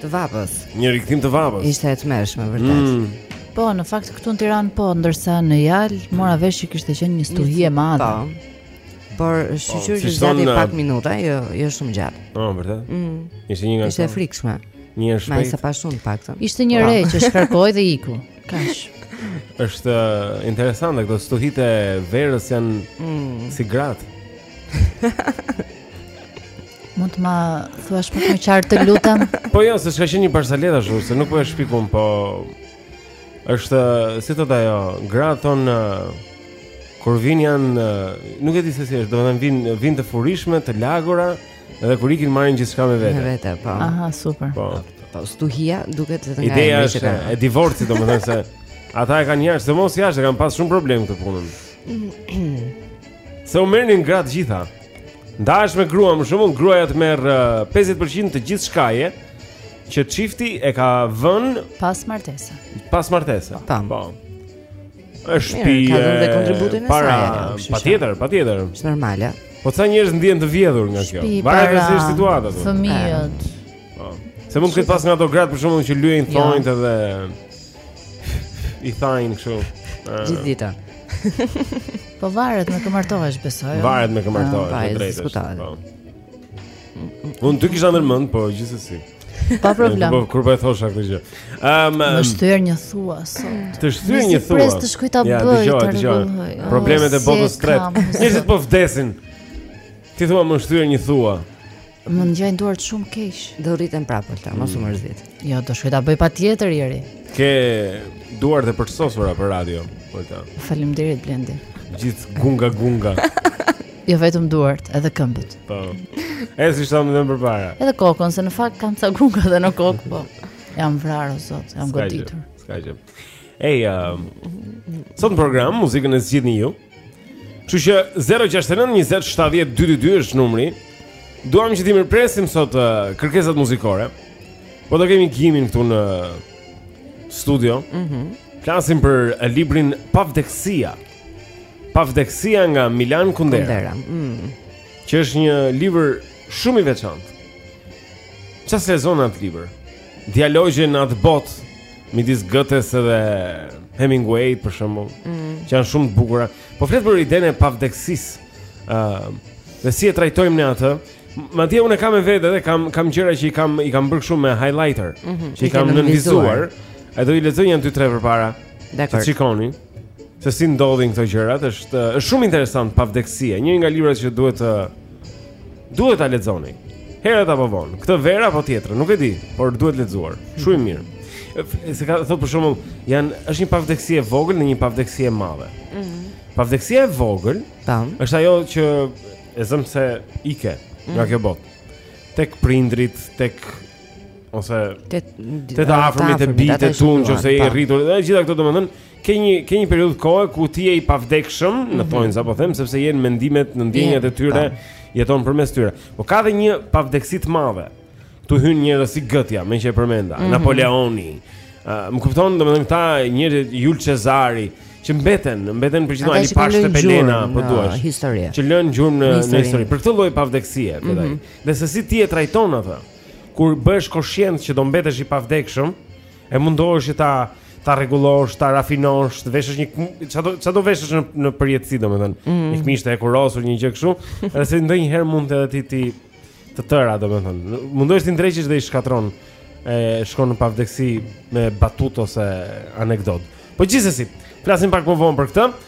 të vapës. Një rikthim i vapës. Ishte e tmerrshme vërtet. Mm. Po, në fakt këtu në Tiranë po, ndërsa në Jal mora vesh që kishte qenë një stuhi e madhe. Po. Por po, shqyqyr që zgjati uh, pak minuta, jo, jo shumë gjatë. Po, vërtet? Mm. Ishte një nga Ishte e frikshme. Një shpejt. Me sa pashë të paktën. Ishte një po. re që shkarkoi dhe iku. Kash. Është uh, interesante këto stuhitë e verës janë mm. si gratë. Mund të ma thuash më të qartë të lutem? Po jo, se s'ka qenë një barsaletë ashtu, se nuk po e shpik unë, po... është, si thotë ajo, gratë thonë... Kur vin janë, nuk e di se si është, domethënë, vijnë të furishme, të lagura, edhe kur ikin marrin gjithçka me vete. Me vete, po. Aha, super. Po, po stuhia duket se ka marrë gjithçka. Ideja e divorcit, domethënë se... Ata e kanë njerë, sidomos jashtë, e kanë pas shumë problem këtë punën. Se u merrnin gratë të gjitha. Ndahesh me gruan, për shembull gruaja të merr 50% të gjithçkaje që çifti e ka vënë pas martese. Pas martesës. Po. po. Është, po. Ka dhënë dhe kontributin e saj. Para, patjetër, patjetër. Është normale. Po ca njerëz ndihen të vjedhur nga kjo? Varet si është situata aty. Fëmijët. Po. Se mund të ketë pas nga ato gratë për shembull që lyejnë thonjtë edhe I thajnë kështu Gjithë ditën Po varet me kë martohesh besoj jo? Varet me kë martohesh ah, E drejtë është po. Unë ty të kisha ndërmend, po gjithsesi Pa problem po, Kur po e thosha këtë gjë um, Më është thyer një thua sot Të është thyer një thua Mezi pres të shkoj ta bëj Ja, të gjohet, të Problemet e botës së tretë Njerëzit po vdesin Ti thua më është thyer një thua Më ngjajnë duart shumë keq. Do rritet prapë thoi, mos u mërzit. Jo, do shkoj ta bëj patjetër direkt. Ke duart e përsosura për radio, pra. Faleminderit Blendi. Gjithë gunga gunga. jo vetëm duart, edhe këmbët. Po. Edhe siç thamë më përpara. Edhe kokën, se në fakt kam ca gunga edhe në kokë, po. Jam vrarë o zot, jam goditur. S'ka gjë. Ej, um, sot në program, muzikën e zgjidhni ju. Kështu që 069 20 70 222 është numri. Duam që t'i mirëpresim sot uh, kërkesat muzikore. Po do kemi Gimin këtu në studio. Mhm. Mm Flasim për uh, librin Pavdekësia. Pavdekësia nga Milan Kundera. Kundera. Mhm. Që është një libër shumë i veçantë. Ça s'lexon në atë libër? Dialogje në atë botë Midis Gëtes edhe Hemingway për shembull mm. Që janë shumë të bukura Po flet për idenë e pavdekësisë uh, Dhe si e trajtojmë ne atë Madje unë e kam me vete edhe kam, kam gjëra që i kam, i kam bërë shumë me highlighter mm -hmm. Që i kam nënvizuar E do i lexoj janë dy tre përpara Dakord Që të shikoni Se si ndodhin këto gjërat është, është shumë interesant Pavdekësia Një nga librat që duhet të uh, Duhet ta lexoni. Herët apo vonë, këtë verë apo tjetrën, nuk e di, por duhet lexuar. Shumë mhm. mirë. Se thotë për shembull, janë është një pavdekësi e vogël dhe një pavdekësi e madhe. Ëh. Mm -hmm. Pavdekësia e vogël, tam, është ajo që e zëmë se ikën mm -hmm. nga mhm. kjo botë. Tek prindërit, tek ose te të afërmit e bijtë e tu që i ke rritur dhe gjitha këto domethënë ke një ke një periudhë kohe ku ti je i pavdekshëm në mhm. thonjza, po them sepse je në mendimet në ndjenjat e tyre, jeton përmes tyre. Po ka dhe një pavdekësi të madhe. Këtu hyjnë njerëz si Gëtja, meqë e përmenda, mhm. Napoleoni. Më kupton, domethënë këta njerëz Jul Cezari që mbeten, mbeten përgjithmonë Ali Pashë Tepelena, po të duash. Historia. Që lënë gjurmë në në histori. Për këtë lloj pavdekësie, mm -hmm. Dhe se si ti e trajton atë? Kur bëhesh koshient që do mbetesh i pavdekshëm, E mundohesh që ta ta rregullosh, ta rafinosh, të veshësh një çfarë çfarë do veshësh në në përjetësi domethënë. Mm -hmm. Një këmishë të hekurosur, një gjë kështu, edhe se ndonjëherë mund edhe t'i t'i të tëra domethënë. Mundohesh t'i ndreqësh dhe i shkatërron e shkon në pavdekësi me batutë ose anekdotë. Po gjithsesi, flasim pak më vonë për këtë.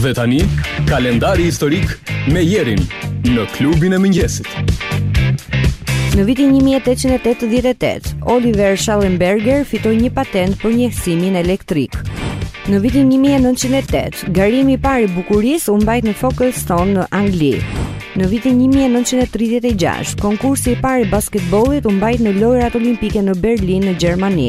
Dhe tani, kalendari historik me Jerin në klubin e mëngjesit. Në vitin 1888, Oliver Shallenberger fitoi një patentë për njehsimin elektrik. Në vitin 1908, garimi i parë i bukurisë u mbajt në Folkestone në Angli. Në vitin 1936, konkursi i parë i basketbollit u mbajt në Lojërat Olimpike në Berlin në Gjermani,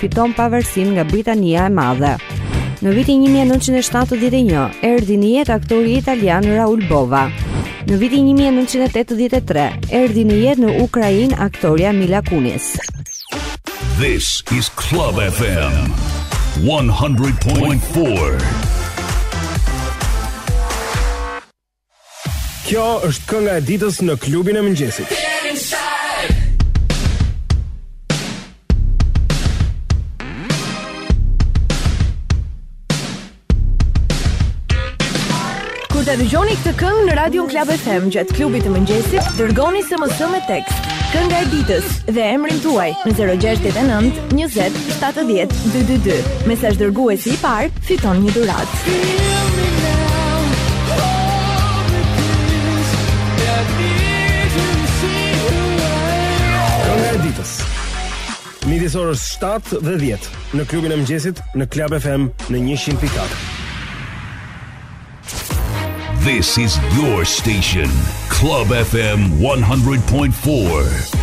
fiton pavarësinë nga Britania e Madhe. Në vitin 1971 erdhi në jetë aktori italian Raul Bova. Në vitin 1983 erdhi në jetë në Ukrainë aktorja Mila Kunis. This is Club FM 100.4. Kjo është kënga e ditës në klubin e mëngjesit. Kur ta dëgjoni këtë këngë në Radion Club FM gjatë klubit të mëngjesit, dërgoni SMS me tekst Kënga e ditës dhe emrin tuaj në 069 20 70 222. Mesazhdërguesi i parë Fiton një dhuratë. Kënga e ditës. Midis orës 7 dhe 10 në klubin e mëngjesit në Club FM në 100.4. This is your station, Club FM 100.4.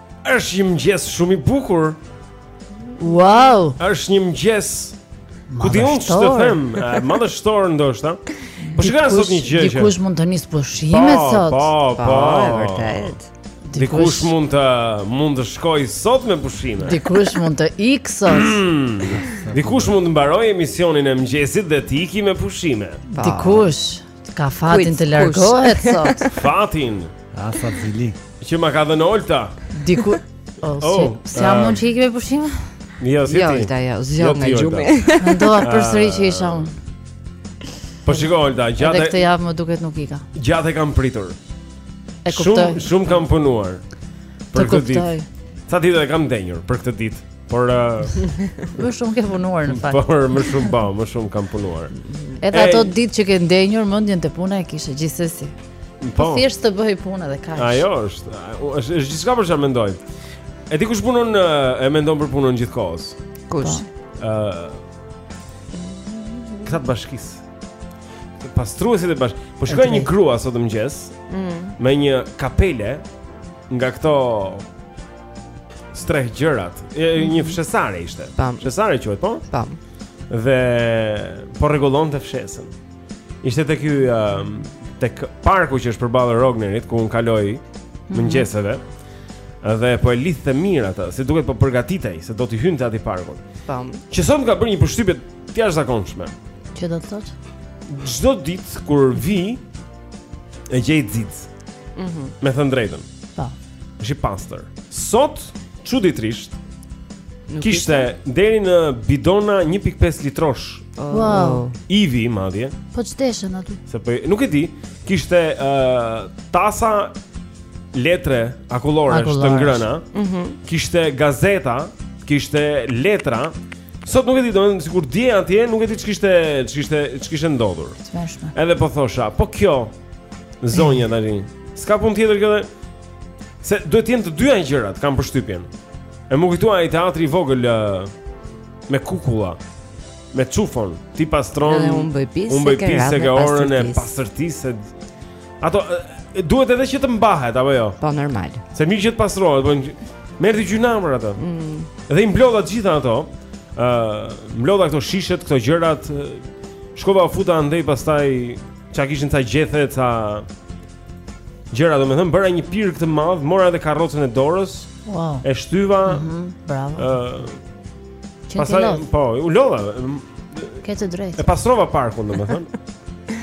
Është një mëngjes shumë i bukur. Wow! Është një mëngjes ku di unë ç'të them, madhështor ndoshta. Po shikoj sot një gjë që dikush mund të nisë pushimet po, sot. Po, po, po, e vërtetë. Dikush mund të mund të shkojë sot me pushime. Dikush mund të ikë sot. Hmm. Dikush mund të mbarojë emisionin e mëngjesit dhe të ikë me pushime. Dikush Ka fatin të largohet sot. Fatin. Ah sa zili. Që ma ka dhënë Olta. Diku. Oh, oh, si, si uh, mund që ikën me pushime? Jo, si jo, ti. Olta, jo, zgjo jo, nga gjumi. Mendova përsëri që isha ah. unë. Po shiko Olta, gjatë. Edhe këtë javë më duket nuk ika. Gjatë e kam pritur. E kuptoj. Shumë shumë kam punuar. Për këtë ditë. Sa ditë e kam ndenjur për këtë ditë. Por më shumë ke punuar në fakt. Por më shumë kam, po, më shumë kam punuar. Edhe ato ditë që ke ndenjur mendjen te puna e kishe gjithsesi. Po. po thjesht të bëhej puna dhe kaq. Ajo është, është gjithçka për çfarë mendoj. E di kush punon e mendon për punën gjithë kohës. Kush? Po. Ë Këta të bashkisë. Pastruesit e bash. Po shikoj një grua sot në mëngjes. Mm. Me një kapele nga këto Strehëgjerat. E, e, një fshesare ishte. Tam. Fshesare quhet, po? Tam. Dhe po rregullonte fshesën. Ishte tek ky um, tek parku që është përballë Rognerit ku unë kaloj mm -hmm. mëngjeseve. Dhe po e lidhte mirë atë, si duket po përgatitej se do t'i hynte atij parkut. Tam. Që sot më ka bërë një përshtypje të jashtëzakonshme. Që do të thotë? Çdo ditë kur vi e gjej xixë. Mhm. Mm me thënë të drejtën. Po. Është i pastër. Sot çuditërisht kishte deri në bidona 1.5 litrosh. Oh. Wow. Ivi madje. Po ç'deshën aty. Se po nuk e di, kishte ë uh, tasa letre akulloresh të ngrëna. Mhm. Mm kishte gazeta, kishte letra. Sot nuk e di, domethënë sikur dje atje nuk e di ç'kishte ç'kishte ç'kishte ndodhur. Tmerrshme. Edhe po thosha, po kjo Zonja tani. S'ka punë tjetër kjo. Se duhet të jenë të dyja gjërat, kam përshtypjen. E më kujtua ai teatri i vogël me kukulla, me Çufon, ti pastron. Unë bëj pis, unë bëj pis se ke orën e pastërtisë. Ato duhet edhe që të mbahet apo jo? Po normal. Se mirë që të pastrohet, po merr ti gjynah me ato. Mm. Dhe i mblodha të gjitha ato. Ë, uh, mblodha këto shishet, këto gjërat. Shkova u futa andej pastaj Çka kishin ca gjethe, ca gjëra, domethënë, bëra një pirg të madh, mora edhe karrocën e dorës, wow. e shtyva, mm -hmm, bravo. Uh, pasaj, po, u lodha. Ke të drejtë. E pastrova parkun, domethënë.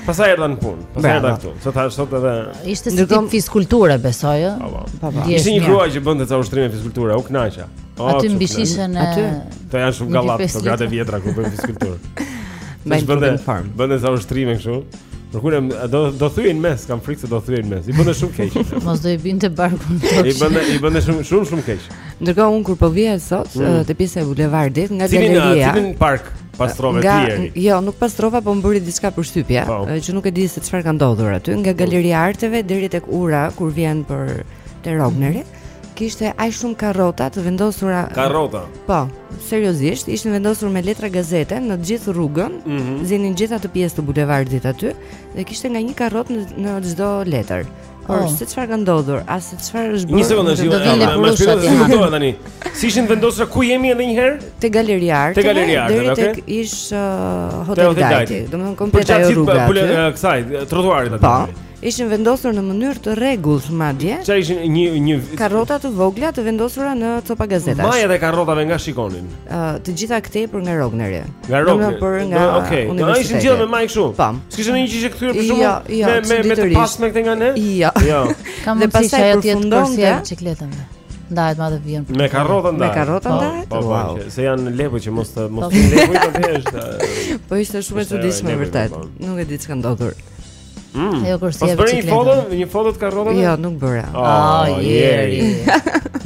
Pastaj erdha në punë. Pastaj erdha këtu. Sot thash sot edhe ishte si tip fizkulture, besoj, ë. Po, po. po, ishte një grua që bënte ca ushtrime fizkulture, u kënaqa. Aty mbishishën e Aty. Ato janë shumë gallat, ato gratë e vjetra kur bëjnë fizkulturë. Mbaj trupin në formë. Bënte ca ushtrime kështu. Por kur do do thyhej në mes, kam frikë se do thyhej në mes. I bënte shumë keq. Mos do i binte barku. I bënte i bënte shumë shumë shumë keq. Ndërkohë unë kur po vija sot mm. te pjesa e bulevardit nga galeria. Cilin park pastrove ti jeri? Jo, nuk pastrova, po më bëri diçka përshtypje, po. që nuk e di se çfarë ka ndodhur aty, nga galeria e arteve deri tek ura kur vjen për te Rogneri. kishte aq shumë karrota të vendosura. Karrota. Po, seriozisht, ishin vendosur me letra gazete në të gjithë rrugën, mm -hmm. zinin gjithë atë pjesë të bulevardit aty dhe kishte nga një karrotë në në çdo letër. Por oh. se çfarë ka ndodhur, as se çfarë është bërë. Një sekondë, do të vini kur është aty. Më shpjegoj tani. Si ishin vendosur ku jemi edhe një herë? Te galeria e Arteve. Te galeria e Arteve, okay. Deri tek ish uh, Hotel Dajti. Domethënë komplet ajo rruga. Po çfarë po, po, kësaj trotuarit aty. Po. Ishin vendosur në mënyrë të rregullt madje. Çfarë ishin një një karrota të vogla të vendosura në copa gazetash. Majat e karrotave nga shikonin. Ë uh, të gjitha këtej për nga Rogneri. Nga Rogneri. Për nga okay. Unë do ishin gjithë me majë kështu. Po. S'kishte ndonjë që kthyer për shkakun. Jo, jo, me me me të pas me këtej nga ne? Jo. Jo. Kam dhe pastaj ajo tjetër për biçikletën. Ndahet madhe vjen. Me karrota ndahet. Me karrota po, ndahet. Po, po, se janë lepuj që mos të mos të lepo të thjesht. Po ishte shumë e çuditshme vërtet. Nuk e di çka ndodhur. Mm. Ajo kur sjell bicikletën. Një foto, një foto të karrotave? Jo, nuk bëra. Oh, ah, oh, jeri.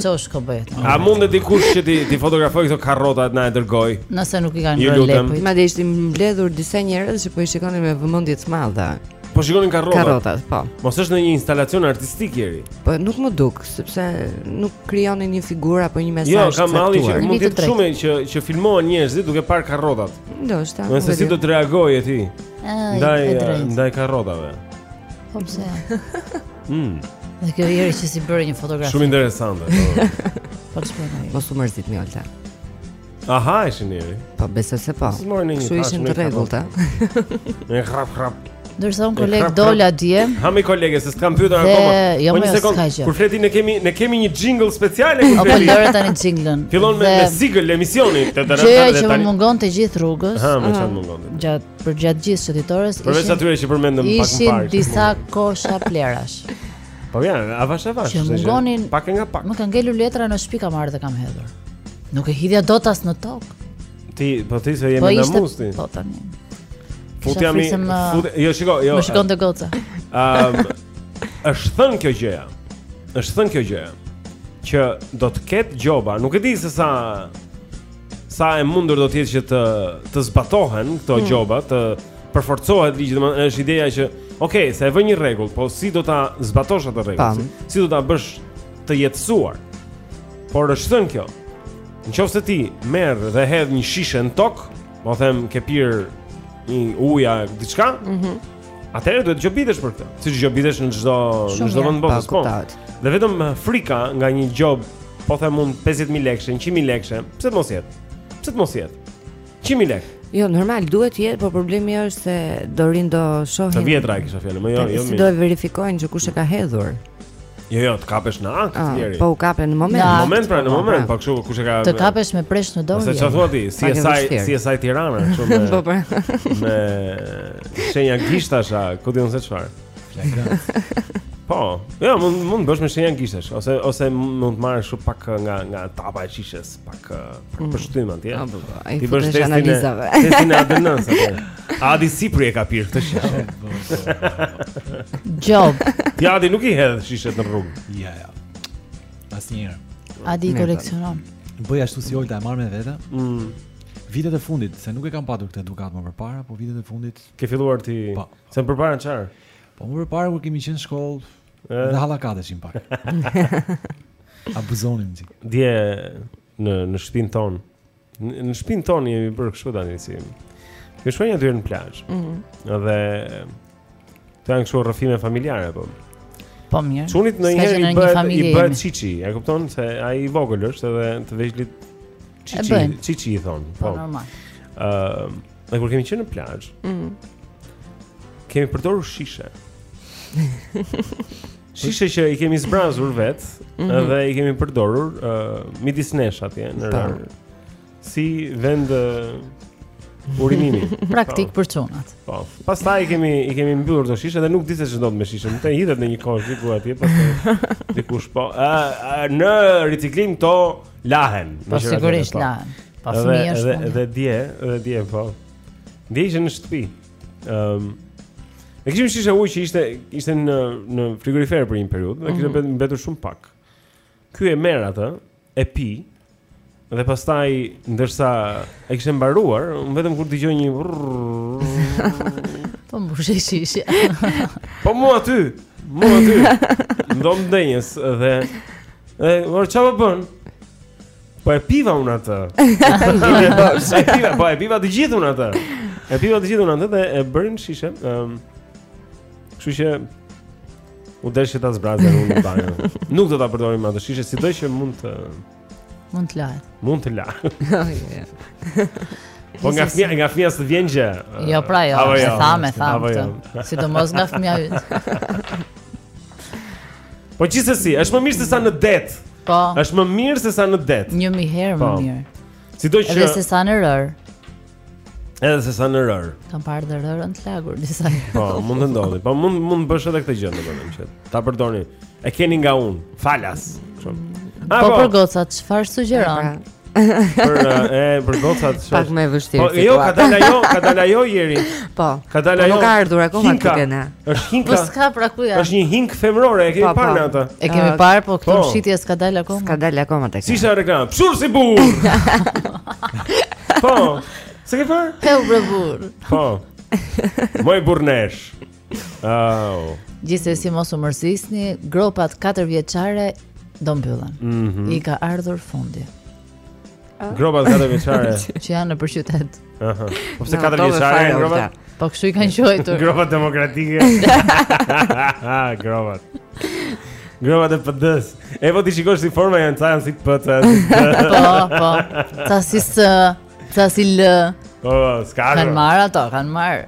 Ço shko bëj. A mundet dikush që t'i t'i fotografojë këto karrota të na e dërgojë? Nëse nuk i kanë ngrënë lepujt. Madje ishin mbledhur disa njerëz që po i shikonin me vëmendje të madhe. Po shikonin karrotat. Karrotat, po. Mos është ndonjë instalacion artistik jeri. Po nuk m'u duk, sepse nuk krijonin një figurë apo një jo, mesazh. Jo, ka malli që mund të jetë shumë që që filmohen njerëzit duke parë karrotat. Ndoshta. Nëse si do të reagoje ti? Ndaj ndaj karrotave. Po pse? Mm. Dhe kjo jeri që s'i bëri një fotografi. Shumë interesante. Po çfarë? Po, po mos u mërzit mi Olta. Aha, ishin njëri. Po besoj se po. Kështu ishin të rregullta. Me krap krap. Ndërsa unë koleg dola dje. Ha mi kolege, se s'të kam pyetur akoma. Jo, po një sekond. Kur flet ti ne kemi ne kemi një jingle speciale kur flet ti. Po lëre tani jinglen. Fillon me me sigël emisioni. Gjëja që më mungonte gjithë rrugës. Ha, më ça mungon. gjatë për gjatë gjithë shëtitores ishin Përveç atyre që përmendëm pak më parë. Ishin disa kosha plehrash. Po ja, avash avash. Që mungonin pak nga pak. Më ka ngelur letra në shtëpi kam ardhur dhe e kam hedhur. Nuk e hidhja dot as në tokë. Ti, po ti se jemi po në must ti. Po tani. Futja mi, fut, jo shiko, jo. Më shikon të goca. Ëm, është thën kjo gjëja. Është thën kjo gjëja që do të ketë gjoba, nuk e di se sa sa e mundur do të jetë që të të zbatohen këto mm. gjoba, të përforcohet ligji, domethënë është ideja që, ok, se e vë një rregull, po si do ta zbatosh atë rregull? Si, si do ta bësh të jetësuar? Por është thënë kjo. Në qoftë se ti merr dhe hedh një shishe në tokë, po them ke pirë një ujë a diçka, mm Atëherë duhet të gjobitesh për këtë. Siç gjobitesh në çdo në çdo vend botës. Po. Dhe vetëm eh, frika nga një gjobë, po them un 50000 lekë, 100000 lekë, pse të mos jetë? Pse të mos jetë? 100000 lekë. Jo, normal duhet të jetë, por problemi është se do rrinë do shohin. Të vjetra e kisha fjalën, jo, jo. Si do e verifikojnë që kush e ka hedhur? Jo, jo, të kapesh në akt ah, njëri. Po u kape në moment. Në moment pra, në po, moment, po, po kështu kush e ka. Të kapesh me presh në dorë. Se çfarë thua ti? CSI, CSI Tirana, kështu me. Po po. Me shenja gishtash, a ku di un se çfarë. Po. Jo, mund mund të bësh me shenja gishtash ose ose mund të marrësh shumë pak nga nga tapa e shishes. pak pak mm. pështym atje. T'i bësh testin e analizave. Testin e ADN-s atë. Adi Sipri e ka pirë këtë shishe. Gjobë. Ti Adi nuk i hedh shishet në rrugë. Ja, ja. Asnjëherë. Adi koleksionon. Bëj ashtu si Olta e marr me vete. Mm. Vitet e fundit, se nuk e kam patur këtë edukatë më përpara, po vitet e fundit ke filluar ti. Po. Se më përpara çfarë? Po më përpara kur kemi qenë në shkollë, Dhe hallakateshim pak. Abuzonim ti. Dje në në shtëpinë tonë. Në shtëpinë tonë jemi bërë kështu tani si. Ju shkoj aty në plazh. Ëh. Mm -hmm. Dhe kanë kështu rrëfime familjare po. Po mirë. Çunit ndonjëherë i bëhet i bëhet çiçi, e kupton se ai i vogël është edhe të vegjlit çiçi, çiçi i thon. Po, po. normal. Ëh. Dhe kur kemi qenë në plazh, ëh, mm. kemi përdorur shishe. shishe që i kemi zbrazur vet mm -hmm. dhe i kemi përdorur ëh uh, midis nesh atje në rërë. Si vend urinimi. Praktik po. për çunat. Po. Pastaj kemi i kemi mbyllur këto shishe dhe nuk di se ç'ndodh me shishen. Të hidhet në një kosh diku atje, pastaj dikush po. Ëh, në riciklim to Lahen. Po sigurisht po. lahen. Pa po, fëmijë është. Dhe dhe dje, dhe dje po. Dhe ishin në shtëpi. Ëm um, Ne kishim një shishe ujë që ishte ishte në në frigorifer për një periudhë, dhe kishte mhm. mbetur shumë pak. Ky e merr atë, e pi. Dhe pastaj ndërsa e kishte mbaruar, unë vetëm kur dëgjoj një Po mbush shishen. Po mu aty, mu aty. Në dhomën e ndenjjes dhe E, po çfarë po bën? Po e piva unë atë. e piva, po e piva të gjithë unë atë. E piva të gjithë unë atë dhe e bëri në shishe. Ëm. Ehm, um, Kështu që u desh ta zbrazja unë në banjë. Nuk do ta përdorim atë shishe, sido që mund të mund të lahet. Mund të lahet. Po nga fëmija, nga fëmija s'të vjen gjë. Jo, pra jo, e jo, thamë, e thamë. Jo. Sidomos nga fëmija. Po gjithsesi, është më mirë se sa në det. Po. Është më mirë se sa në det. 1000 herë më po. mirë. Sido që Edhe se sa në rër. Edhe se sa në rër. Kam parë dhe rërën të lagur disa herë. Po, mund të ndodhë. Po mund mund të bësh edhe këtë gjë, domethënë që ta përdorni. E keni nga unë. Falas. Shumë. Po për gocat, çfarë sugjeron? Për e për gocat shoh. Pak më e vështirë. Po jo, ka dalë ajo, ka dalë ajo Jeri. Po. Ka dalë po, ajo. Nuk ka ardhur akoma këtu kena. Është hinka. Po s'ka, pra ku janë. Është një hinkë femërore, e kemi po, po. parë atë. E kemi parë, po këtu në shitje s'ka dalë akoma. S'ka dalë akoma tek. Si sa reklam. Pshurr si burrë. Po. S'e ke parë? Pe u bravur. Po. Moj burrneshë. Au. Gjithsesi mos u mërzisni, gropat 4 vjeçare do mbyllen. Mm -hmm. I ka ardhur fundi. Ah. Gropat 4 vjeçare që janë nëpër qytet. Aha. Po pse 4 vjeçare janë gropat? Po kështu i kanë quajtur. gropat demokratike. gropat. Gropat e PD-së. E po t'i shikosh si forma janë, ca janë si PD. Po, po. Ca si S, ca si L. Po, s'ka. Kanë marrë ato, kanë marrë.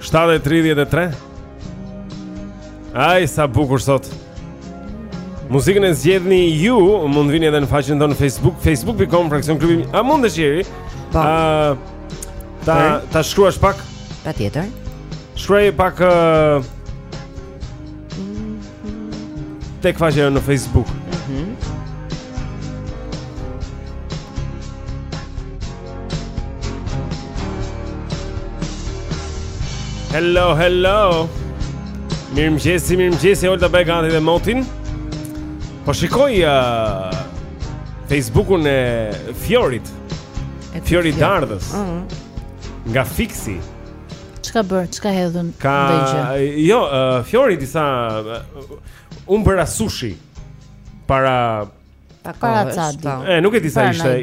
7:33. Ai sa bukur sot. Muzikën e zgjidhni ju, mund të vini edhe në faqen tonë në Facebook, facebook.com fraksion klubi. A mund ti Jeri? Po. Uh, ta Për? ta shkruash pak? Patjetër. Shkruaj pak uh, tek faqja në Facebook. Mhm. Mm Hello, hello Mirëmëngjesi, mirëmëngjesi Olta bëje gati dhe motin Po shikoj uh, Facebookun e Fjorit, Fjori Dardhës uh mhm. -huh. Nga Fiksi Ç'ka bërë, ç'ka hedhur Ka, jo, uh, Fjori disa uh, Unë bëra sushi Para Para ca dite. Po. E nuk e di sa ishte.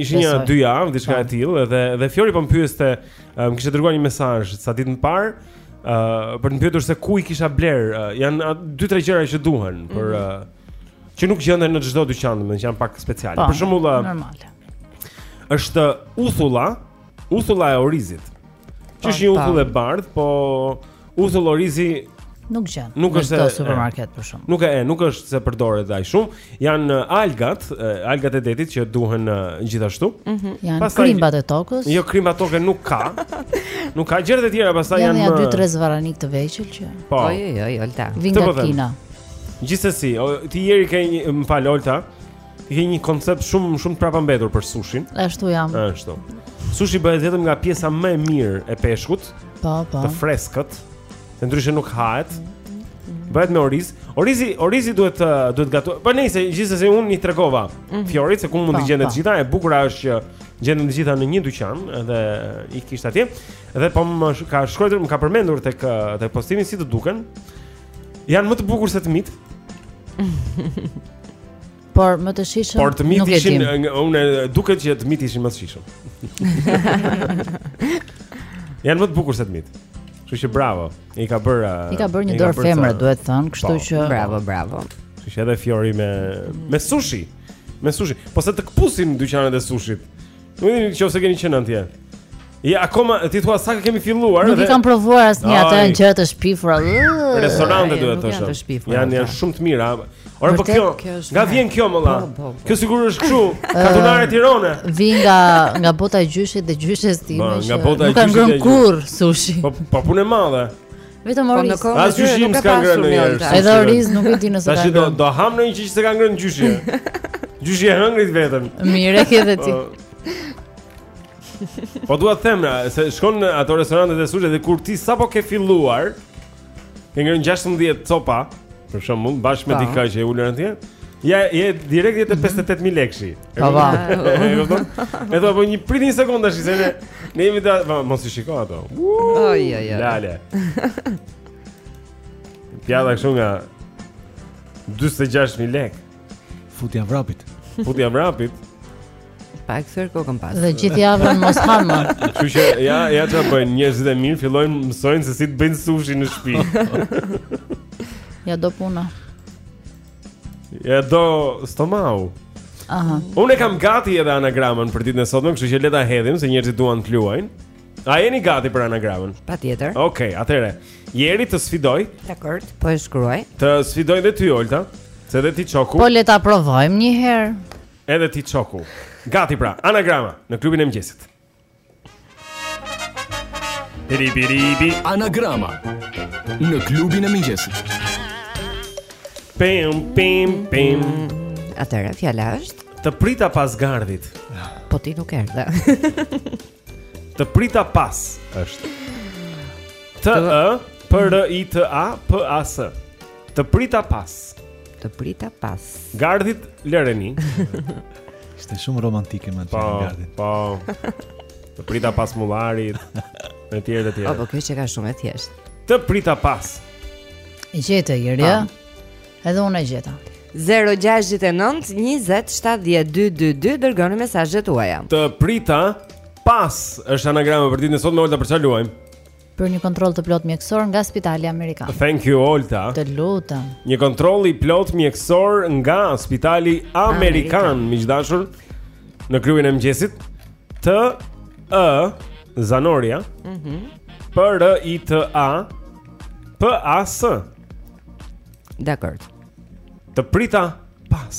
Ishte nja dy javë, diçka e, po, tillë dhe dhe Fiori po më pyeste, më kishte dërguar një mesazh ca ditë më parë, ë për të më pyetur se ku i kisha blerë. Janë dy tre gjëra që duhen për mhm. që nuk gjenden në çdo dyqan, meqë janë pak speciale. Po, për shembull, normale. Është uthulla, Uthulla e orizit. Që është një uthull e bardhë, po uthull orizi nuk gjen. Nuk është në supermarket për shkak. Nuk e, nuk është se përdoret aq shumë. Janë uh, algat, uh, algat e detit që duhen uh, gjithashtu. Mm -hmm. Janë pastaj, krimbat e tokës. Jo krimba toke nuk ka. nuk ka gjëra të tjera, pastaj janë janë dy tre zvarranikë të vegjël që. Po, jo, jo, jo, jo Olta. Vijnë nga, po, Kina. Gjithsesi, ti Jeri ke një, më fal Olta. Ke një koncept shumë shumë të prapambetur për sushin. Ashtu jam. Ashtu. Sushi bëhet vetëm nga pjesa më e mirë e peshkut. Po, po. Të freskët. Se ndryshe nuk hahet. Bëhet me oriz. Orizi, orizi duhet të duhet gatuar. Po nejse, gjithsesi unë i tregova mm -hmm. Fiorit se ku mund t'i, po, gjente, po, të gjitha. E bukura është që gjenden të gjitha në një dyqan, edhe i kishte atje. Dhe po më ka shkruar, më ka përmendur tek tek postimi si të duken. Janë më të bukur se të mitë. Por më të shijshëm Por të mitë ishin më duket që të mitë ishin më të shijshëm. Janë më të bukur se të mitë. Kështu që bravo. I ka bërë uh, I ka bërë një dorë femre, duhet thënë, kështu po. që bravo, bravo. Kështu që edhe Fiori me me sushi. Me sushi. Po se të këpusin dyqanet e sushit. Nuk e di nëse keni qenë atje. Ja, akoma ti thua sa kemi filluar. Nuk i kam provuar asnjëherë, ato janë gjëra të shpifura. Restorante duhet të thuash. Janë janë shumë të mira. Ore po kjo, nga vjen kjo më dha. Po, po, po. Kjo sigurisht është kështu, katunare tirone. Vij nga nga bota e gjyshit dhe gjyshes sime. Nga bota e gjyshit. Nuk kanë ngrënë sushi. Po po punë madhe. Vetëm oriz. Po në kohë të tyre nuk ka pasur moj Olta. Edhe oriz nuk e di nëse ka. Tash do do hamë ne një gjë që s'ka ngrënë gjyshi. Gjyshi e hëngrit vetëm. Mirë e ke edhe ti. Po, po dua të them na, se shkon në ato restorantet e sushit dhe kur ti sapo ke filluar, ke ngrënë 16 copa, për shembull, bashkë me po. dikë që je ulur atje. Ja, je direkt te 58000 lekësh. Po va. E do po një prit një sekond tash, se ne ne jemi ta, po mos i shiko ato. Oj oj oj. Lale. Pjata kështu nga 46000 lekë. Futi jam vrapit. Futja vrapit. Pa e kthyer kokën pas. Dhe gjithë javën mos ha më. Kështu që ja ja ta bëjnë njerëzit e mirë, fillojnë mësojnë se si të bëjnë sushi në shtëpi. ia do puna. E do stomau. Aha. Unë e kam gati edhe anagramën për ditën e sotme, kështu që le ta hedhim se njerëzit duan të luajnë. A jeni gati për anagramën? Patjetër. Okej, atëherë. Jeri të sfidoj. Dakor. Po e shkruaj. Të sfidoj dhe ty Olta, se dhe ti çoku. Po le ta provojmë një herë. Edhe ti çoku. Gati pra, anagrama në klubin e mëngjesit. Ribiribi Anagrama Në klubin e mëngjesit Pim, pim, pim Atëherë, fjala është Të prita pas gardhit Po ti nuk erdhe Të prita pas është Të, ë, pë, rë, i, të, a, pë, a, së Të prita pas. Të prita pas. Gardhit Lereni. Ishte shumë romantike me pas gardhit. Po. Të prita pas mullarit. E tjerë e tjerë. Po, po kjo qenka shumë e thjeshtë. Të prita pas. E gjete Jeri, ja? Edhe unë e gjeta. 069 20 70 222 dërgoni mesazhet tuaja. Të prita pas është anagrama për ditën e sotme, Olta për çfarë luajmë? për një kontroll të plotë mjekësor nga Spitali Amerikan. Thank you Olta. Të lutem. Një kontroll i plotë mjekësor nga Spitali Amerikan, miq të dashur, në klubin e mëngjesit. T Ë zanorja. Mhm. P R I T A P A S. Dakord. Të prita pas.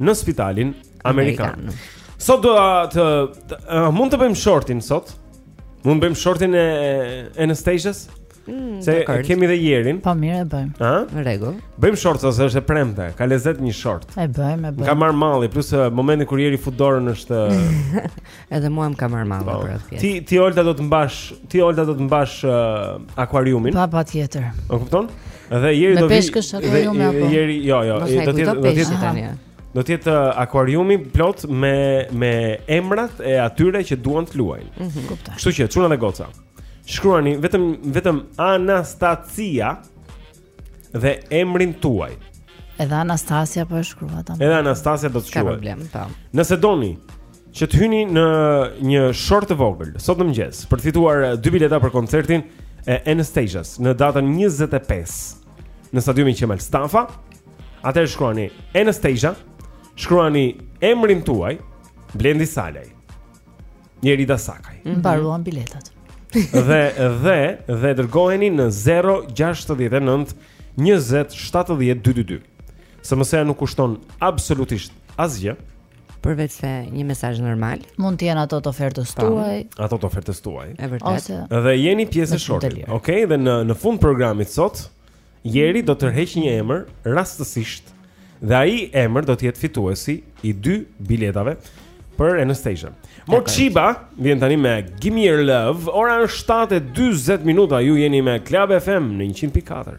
në spitalin amerikan. Sot do të, uh, mund të bëjmë shortin sot. Mund të bëjmë shortin e Anastasias. Mm, dakord. Se kemi dhe jerin. Po mirë e bëjmë. Ë? Në rregull. Bëjmë short se është e premte. Ka lezet një short. E bëjmë, e bëjmë. Na ka marrë malli, plus momentin kur jeri fut dorën është Edhe mua më ka marrë malli për atë. Ti ti Olta do të mbash, ti Olta do të mbash uh, akuariumin. Pa patjetër. E kupton? Dhe Jeri do vijë. Me peshq akuariumi apo? Jeri, jo, jo, do të jetë do të jetë tani. Do të jetë uh, akuariumi plot me me emrat e atyre që duan të luajnë. Mm -hmm. Kuptoj. Kështu që çuna dhe goca. Shkruani vetëm vetëm Anastacia. dhe emrin tuaj. Edhe Anastasia po e shkruat apo? Edhe Anastasia do të shkruaj. S'ka problem, po. Nëse doni që të hyni në një short të vogël sot në mëngjes për të fituar dy bileta për koncertin e Anastasias në datën 25 në stadiumin Qemal Stafa, atëherë shkruani Anastasia, shkruani emrin tuaj, Blendi Salaj. Jerida Sakaj. Mm -hmm. Mbaruan biletat. dhe dhe dhe dërgojeni në 069 20 70 222. SMS-ja nuk kushton absolutisht asgjë përveçse një mesazh normal. Mund të jenë ato të ofertës po. tuaj. Ato të ofertës tuaj. E vërtetë. Ose dhe jeni pjesë e shortit. Okej, dhe në në fund të programit sot Jeri do të tërheqë një emër rastësisht dhe ai emër do të jetë fituesi i dy biletave për Anastasia. Morcheeba vjen tani me Gimme Your Love. Ora është 7:40 minuta. Ju jeni me Club FM në 100.4.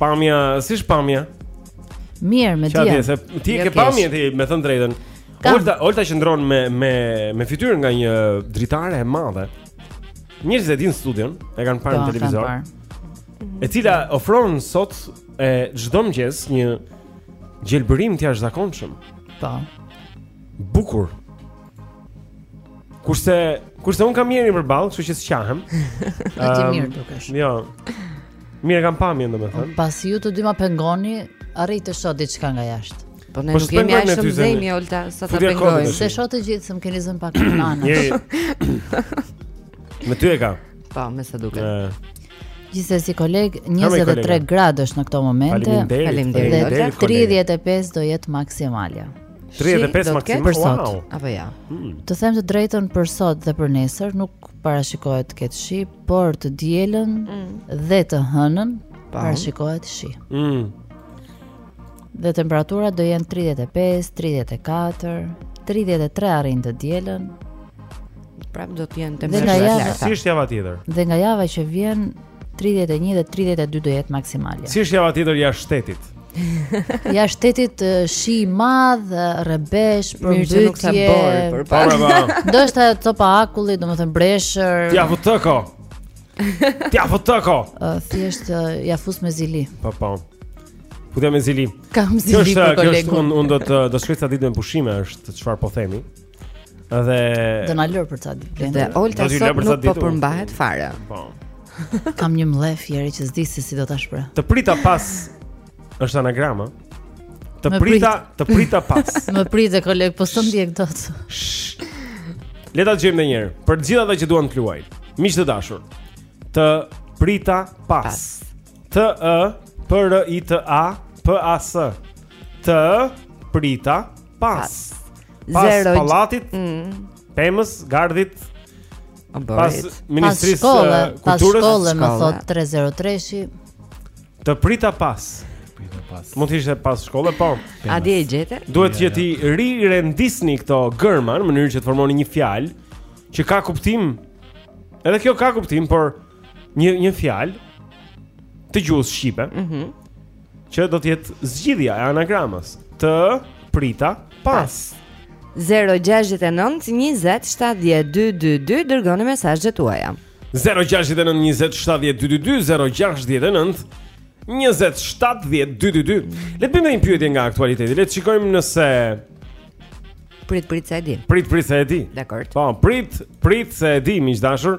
Pamja, si është pamja? Mirë, me dia. Çfarë thjesht? Ti jo, ke pamje ti, me thënë të drejtën. Olta, Olta qëndron me me me fytyrën nga një dritare e madhe. Njerëzit e dinë studion, e kanë parë në televizor. E cila ofron sot e çdo mëngjes një gjelbërim të jashtëzakonshëm. Po. Bukur. Kurse, kurse unë kam Jerin përballë, kështu që s'qahem. Është um, mirë dukesh. Jo. Mirë kam pamjen domethënë. Pasi ju të dy ma pengoni, arrij të shoh diçka nga jashtë. Po ne po nuk kemi asnjë shumë zemi Olta sa ta pengojmë. S'e shoh të gjithë, më keni zënë pak anë. Me ty e ka. Po, me sa duket. Gjithsesi koleg, 23 gradë është në këto momente. Faleminderit. Faleminderit. 35 do jetë maksimalja. 35 maksimum për sot wow. Apo jo. Hmm. Të them të drejtën për sot dhe për nesër nuk parashikohet të ketë shi, por të dielën mm. dhe të hënën parashikohet shi. Mm. Dhe temperaturat do jenë 35, 34, 33 arrin të dielën. Prap do të jenë temperatura të larta. Si është java tjetër. Dhe nga java që vjen 31 dhe 32 do jetë maksimalja. Si është java tjetër jashtë shtetit? Jashtë shtetit shi i madh, rrebesh, përmbytje. Po, po, po. Do të ketë topa akulli, domethënë breshër. Ia fute kot. Ia fute kot. Thjesht ia fus me zili. Po po. Futja me zili. Kam zili për kolegun. Kjo është unë do të do shkoj ca ditë me pushime është çfarë po themi. Dhe do na lërë për ca ditë. Dhe Olta sot nuk po përmbahet fare. Po. Kam një mllef Jeri që s'di se si do ta shpreh. Të prita pas është anagrama. Të prita, të prita pas. Më prite koleg, po s'të ndjek dot. Le ta dëgjojmë edhe një herë. Për të gjithë ata që duan të luajnë, miq të dashur. Të prita pas. T E P R I T A P A S. Të prita Pas. Pas Zero... pallatit. Mm. Pemës, gardhit. Pas ministrisë së kulturës. Pas shkollës, më thotë 303-shi. Të prita pas. Prita pas. Mund të ishte pas shkolle, po. Ardi e gjete? Duhet që t'i rirendisni këto gërma në mënyrë që të formoni një fjalë që ka kuptim. Edhe kjo ka kuptim, por një një fjalë të gjuhës shqipe. Mhm. Mm që do të jetë zgjidhja e anagramës. Të prita pas. 0-6-9-20-7-12-2 Dërgoni mesazhet tuaja 0-6-9-20-7-12-2 Le të bëjmë dhe një pyetje nga aktualiteti Le të shikojmë nëse Prit, prit se e di Prit, prit se e di Dakord Po, prit, prit se e di, miq të dashur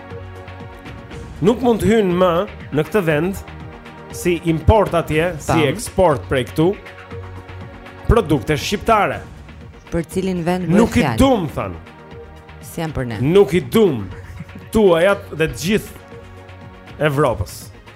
Nuk mund të hynë më në këtë vend si import atje, Tam. si eksport prej këtu produkte shqiptare. Për cilin vend më Nuk i dum thanë. Si janë për ne? Nuk i dum. Tuajat dhe të gjithë Evropës.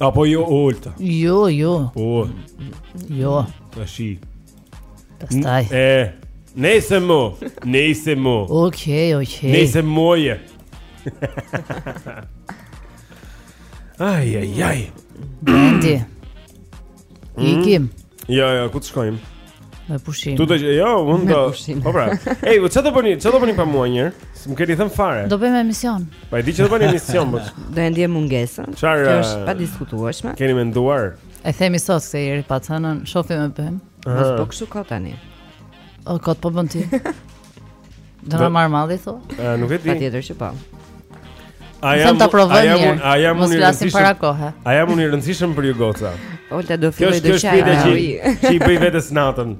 Apo jo Olta. Jo, jo. Po. Jo. Tashi. Pastaj. E. Nejse mo, nejse mo. Okej, okej. Nejse moj. Ai ai ai. Andy. Mm. Ikim. Ja, ja, ku të shkojmë? Me pushim. Ti do të, jo, unë do... Po pra. Ej, u, po çfarë do bëni, çfarë do bëni pa mua një herë? S'më keni thënë fare. Do bëjmë emision. Po e di që do bëni emision, po. Po do e ndiejmë mungesën. Çfarë... Kjo është e padiskutueshme. Keni menduar. E themi sot se Jeri pa të thënën, shofim e bëjmë. Mos po kështu ka tani. O, kot po bën ti. Do na marr malli thu? Ë nuk e di. Patjetër që po. A jam ta provoj mirë. A jam unë flasim para kohë. A jam unë i rëndësishëm për ju goca? Olta do fillojë të qajë. Kjo është pyetja që i bëj vetes natën.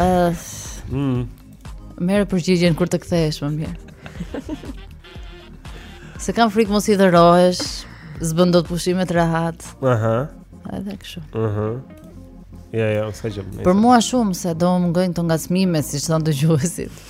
Ëh. Mm. Merre përgjigjen kur të kthehesh më mirë. Se kam frikë mos hidhërohesh, s'bën dot pushime të rehat. Aha. Edhe kështu. Aha. Ja, ja, s'ka gjë. Për mua shumë se do mungojnë këto ngacmime siç thonë dëgjuesit.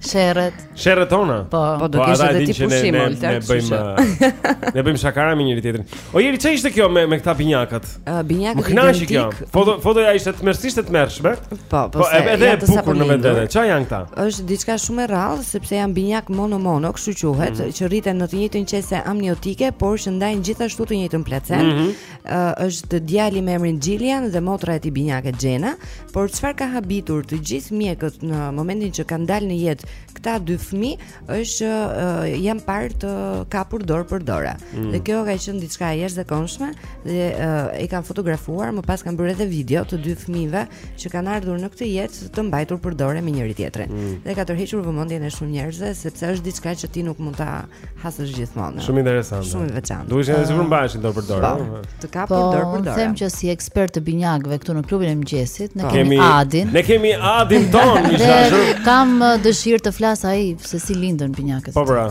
Sherret. Sherret tona. Po, po do po, kishte edhe ti pushim ne, ne, ne bëjmë uh, ne bëjmë shakara me njëri tjetrin. O Jeri çfarë ishte kjo me me këta binjakat? Ë uh, binjakat. Më kënaqi kjo. Foto fotoja ishte tmerrësisht e tmerrshme. Po, po, po se edhe e bukur në vetvete. Çfarë janë këta? Është diçka shumë e rrallë sepse janë binjakë mono mono, kështu quhet, mm -hmm. që rriten në të njëjtën qese amniotike, por që ndajnë gjithashtu të njëjtën placentë. Mm -hmm. uh, është djali me emrin Jillian dhe motra e tij binjake Jenna, por çfarë ka habitur të gjithë mjekët në momentin që kanë dalë në jetë këta dy fëmijë, është uh, janë parë të kapur dorë për dore. Mm. Dhe kjo ka qenë diçka e jashtëzakonshme dhe uh, i kanë fotografuar, më pas kanë bërë edhe video të dy fëmijëve që kanë ardhur në këtë jetë të mbajtur për dore me njëri tjetrin. Mm. Dhe ka tërhequr vëmendjen e shumë njerëzve sepse është diçka që ti nuk mund ta hasësh gjithmonë. Shumë interesante. Shumë e veçantë. Dhe të sipër mbaheshin dorë për dorë. Po, të kapur po, dorë për dorë. Po, them që si ekspert të binjakëve këtu në klubin e mëngjesit, ne po. kemi Adin. Ne kemi Adin tonë, më thashë. Kam uh, dëshirë të flasë ai se si lindën binjakët. Po, pra.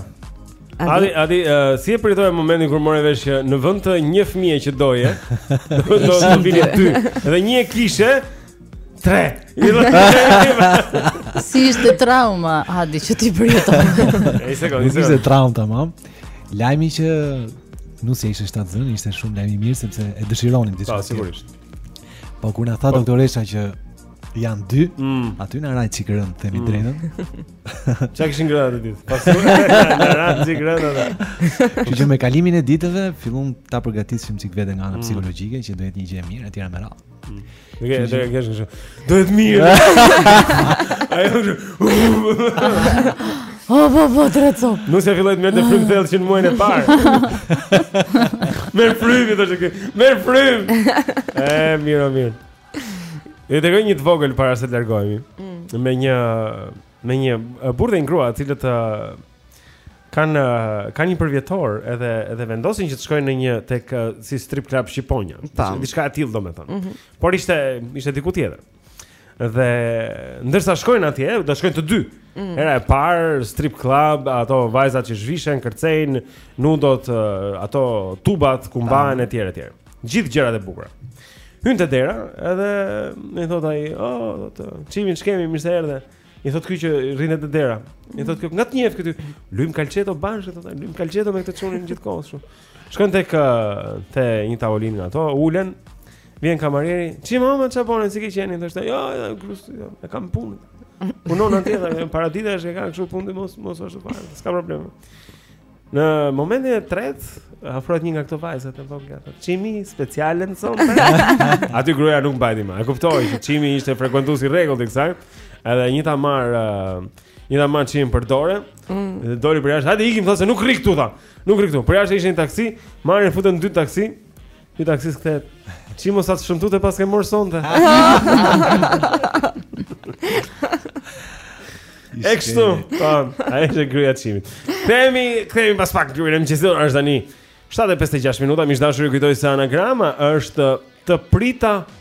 Adi, adi, uh, si e përjetove momentin kur more vesh që në vend të një fëmije që doje, do të vinin dy. Dhe një e kishe, Tre. si ishte trauma, Adi, që ti përjetove. Ej, shikoni, shikoni. Ishte trauma, tamam. Lajmi që nusja ishte shtatzënë, ishte shumë lajm i mirë, sepse e dëshironim diçka. Po, sigurisht. Po, kur na tha po. doktoresha që janë dy, mm. aty na ra tërë çehrja, themi mm. drejtën. Qa këshin kërën atë ditë? Pasu, në rajtë që kërën atë. Që që me kalimin e ditëve, filluam ta përgatisim si veten nga ana mm. psikologjike, që do jetë një gjë e mirë, e tjera me radhë. Nuk e do të kesh kështu. Do jetë mirë. Ai është. Oh, po, po, tre copë. Nusja filloi të merrte ah. frymë thellë që në muajin e parë. Merr frymë tash këtu. Merr frymë. E mirë, mirë. E themi një të vogël para se të largohemi. Mm. Me një Me një burrë dhe një grua, të cilët kanë kanë një përvjetor edhe edhe vendosin që të shkojnë në një tek si strip club shqiponja, diçka e tillë domethënë. Mm -hmm. Por ishte ishte diku tjetër. Dhe ndërsa shkojnë atje, do të shkojnë të dy. Mm -hmm. Hera e parë, strip club, ato vajzat që zhvishen, kërcejnë, nudo, ato tubat ku mbahen etj etj. Mm Gjithë gjërat e bukura. Hyn te dera, edhe i thotë ai, "Oh, Çimi, ç'kemi mirë se erdhe." I thotë ky që rri te dera. I thotë kjo, "Nga të njeh ty ky. Lujmë kalçeto bashkë, thotë ai, lujmë kalçeto me këtë çunin gjithkohë kështu." Shkon tek te një tavolinë nga ato, ulen. Vjen kamerieri, "Çimi, Çimi, çfarë bën, si ke qenë?" Thoshte, "Jo, jo, gruas, jo, e kam punë." Punon atje, paradites e ka kështu punë, mos mos ashtu fare. S'ka problem. Në momentin e tretë, afrohet një nga këto vajzat e vogla. Çimi, specialen sonte. Aty gruaja nuk mbajti më. E kuptoi që Çimi ishte frekuentues i rregullt i kësaj. Edhe një ta marr një ta merr Çimin për dore. Mm. Dhe doli përjashta. Hajde ikim tha se nuk rri këtu tha. Nuk rri këtu. Përjashta ishte një taksi, marrin futen të dy në taksi. Ky taksisti kthehet. Çimo, sa të shëmtut e paske marrë sonte. E kështu, po, ajo është gruaja e Çimit. Kthehemi, kthehemi pas pak klubi i mëngjesit, është tani 7:56 minuta, miq të dashur ju kujtoj se anagrama është "Të prita"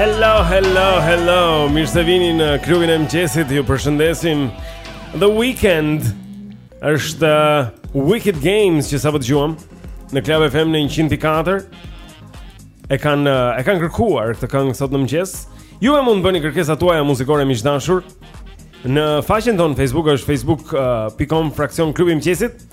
Hello, hello, hello Mirë se vini në klubin e mëngjesit Ju përshëndesim The Weekend është uh, Wicked Games që sa po dëgjuam Në Club FM në 104 E kanë uh, kanë kërkuar Këtë këngë sot në mëngjes Ju mund të bëni kërkesat tuaja muzikore miq të dashur Në faqen tonë Facebook është facebook.com uh, fraksion klubi i mëngjesit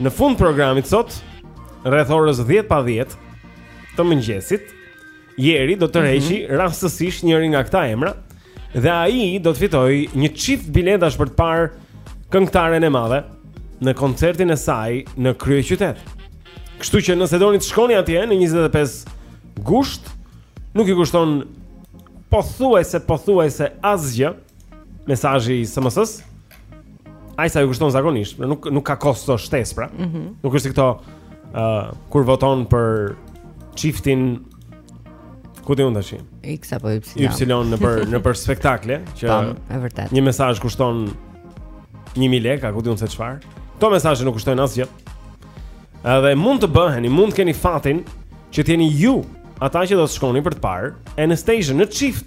Në fund të programit sot, rreth orës 10 pa 10 të mëngjesit, Jeri do të mhm. tërheqë mm -hmm. rastësisht njërin nga këta emra dhe ai do të fitojë një çift biletash për të parë këngëtaren e madhe në koncertin e saj në kryeqytet. Kështu që nëse doni të shkoni atje në 25 gusht, nuk i kushton pothuajse pothuajse asgjë mesazhi i SMS-s. Ai sa ju kushton zakonisht, pra nuk nuk ka kosto shtesë, pra. Mm -hmm. Nuk është si këto ë uh, kur voton për çiftin ku di unë tash. X apo Y. Y nëpër nëpër spektakle që Po, e vërtetë. Një mesazh kushton 1000 lekë, ku di unë se çfarë. Këto mesazhe nuk kushtojnë asgjë. Edhe mund të bëheni, mund të keni fatin që të jeni ju ata që do të shkoni për të parë Anastasia në çift.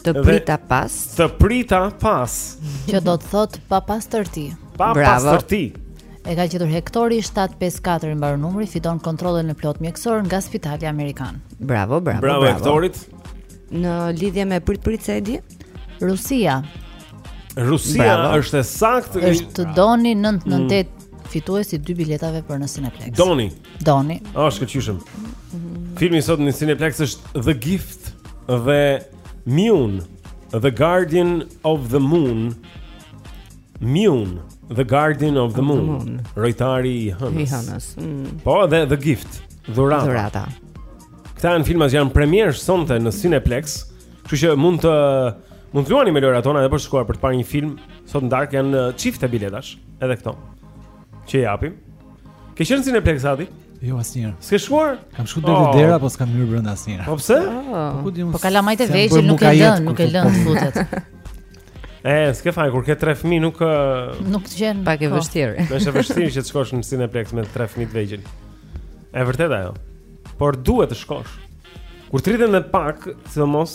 Të prita pas. Të prita pas. Që do të thotë papastërti. Papastërti. E ka gjetur Hektori 754 i mbaron numri, fiton kontrollin e plot mjekësor nga Spitali Amerikan. Bravo, bravo, bravo. Bravo Hektorit. Në lidhje me prit prit s'e di? Rusia. Rusia bravo. është e saktë. Është Doni 998 mm. fituesi i dy biletave për në Cineplex. Doni. Doni. Ah, është këqyshëm. Filmi sot në Cineplex është The Gift dhe Mune, The Guardian of the Moon. Mune, The Guardian of the Moon. Rojtari i Hënës. I Hënës. Mm. Po, dhe The Gift, Dhurata. Dhurata. Këta janë filma që janë premierë sonte në Cineplex, kështu që mund të mund të luani me lojërat tona edhe për të shkuar për të parë një film. Sot në darkë janë çifte biletash, edhe këto. Që japim. Ke qenë në Cineplex Adi? Jo asnjëherë. S'ke shkuar? Kam shkuar deri oh. dera, po s'kam hyrë brenda asnjëherë. Po pse? Ah. Po ku di unë? Po kalamajt e vegjël nuk e lën, nuk e lën futet. E, s'ke faj, kur ke tre fmi nuk... Nuk të gjenë. Pak e po. vështirë. Është e vështirë që të shkosh në Cineplex me tre fmi të vegjël. E vërtetë ajo. Por duhet të shkosh. Kur të rriten dhe pak, të mos,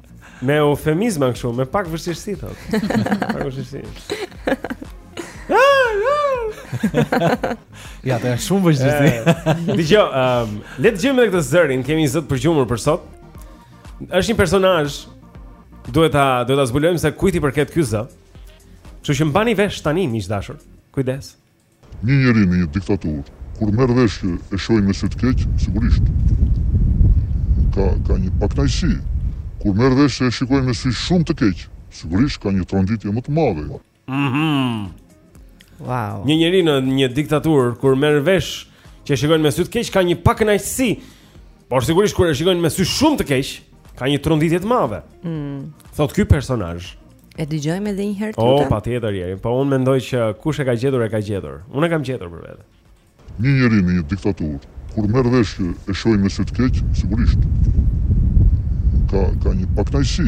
Me eufemizma kështu, me pak vështirësi thotë. Pak vështirësi. ja, të janë shumë vështirësi. Dëgjo, ehm, le të dëgjojmë këtë zërin, kemi zë për të gjurmuar për sot. Është një personazh duhet ta duhet ta zbulojmë se kujt i përket ky zë. Kështu që mbani vesh tani miq të dashur. Kujdes. Një njeri në një diktaturë kur merr vesh që e shohin me sy të keq, sigurisht ka ka një pakënaqësi. Kur merr vesh se e shikojnë me sy shumë të keq, sigurisht ka një tronditje më të madhe. Mhm. Wow. Një njeri në një diktaturë kur merr vesh që e shikojnë me sy të keq, ka një pakënaqësi. Por sigurisht kur e shikojnë me sy shumë të keq, ka një tronditje të madhe. Mhm. Thotë ky personazh. E dëgjojmë edhe një herë këtë. Oh, patjetër Jeri. Po unë mendoj që kush e ka gjetur e ka gjetur. Unë e kam gjetur për vete. Një njeri në një diktaturë, kur merr vesh që e shohin me sy të keq, sigurisht ka ka një pakënaqësi.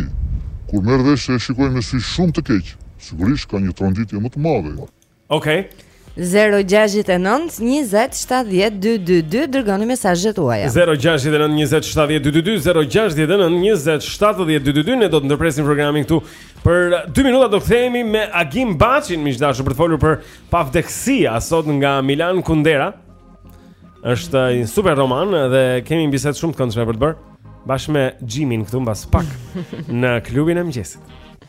Kur merr vesh që e shikojnë me sy shumë të keq, sigurisht ka një tronditje më të madhe. Okej. Okay. 0-6-9-27-12-2 Dërgoni mesazhet tuaja 0-6-9-27-12-2 0-6-9-27-12-2 Ne do të ndërpresim programin këtu Për 2 minuta do kthehemi me Agim Baçin mik i dashur për të folur për Pavdekësia Sot nga Milan Kundera është një super roman Dhe kemi një bisedë shumë të këndshme për të bërë Bashkë me Gimin këtu mbas pak Në klubin e mëngjesit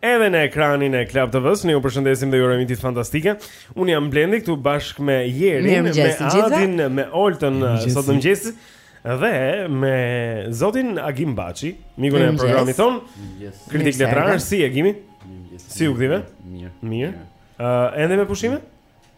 Edhe në ekranin e Club TV-s ne ju përshëndesim dhe ju urojmë ditë fantastike. Unë jam Blendi këtu bashkë me Jerin, me Adin, me Oltën sot në mëngjes dhe me zotin Agim Baçi, mikun e programit tonë. Kritik letrar si je Gimi? Si u gdhive? Mirë. Mirë. Ëh, uh, ende me pushime?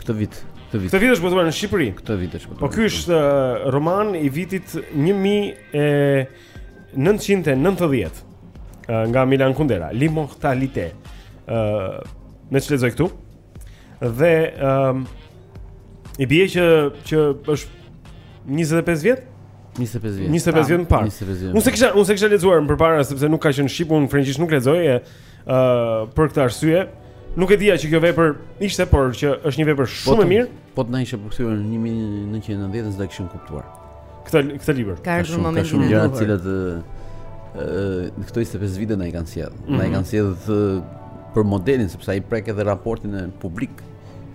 Këtë vit, këtë vit. Këtë vit është botuar në Shqipëri. Këtë vit është botuar. Po ky është roman i vitit 1990 nga Milan Kundera, L'immortalité. ë me çfarë lexoj këtu? Dhe ë i bie që që është 25 vjet? 25 vjet. 25 vjet më parë. Unë s'e kisha, unë s'e kisha lexuar më parë sepse nuk ka qenë shqip, unë frëngjisht nuk lexoj e Ë për këtë arsye, nuk e dija që kjo vepër ishte, por që është një vepër po shumë e mirë. Po të na ishte përkthyer në 1990 s'do e kishim kuptuar. Këtë këtë libër. Ka shumë momente shumë gjëra të cilat ë këto 25 vite na i kanë sjellë. Na i mhm. kanë sjellë për modelin sepse ai prek edhe raportin e publik,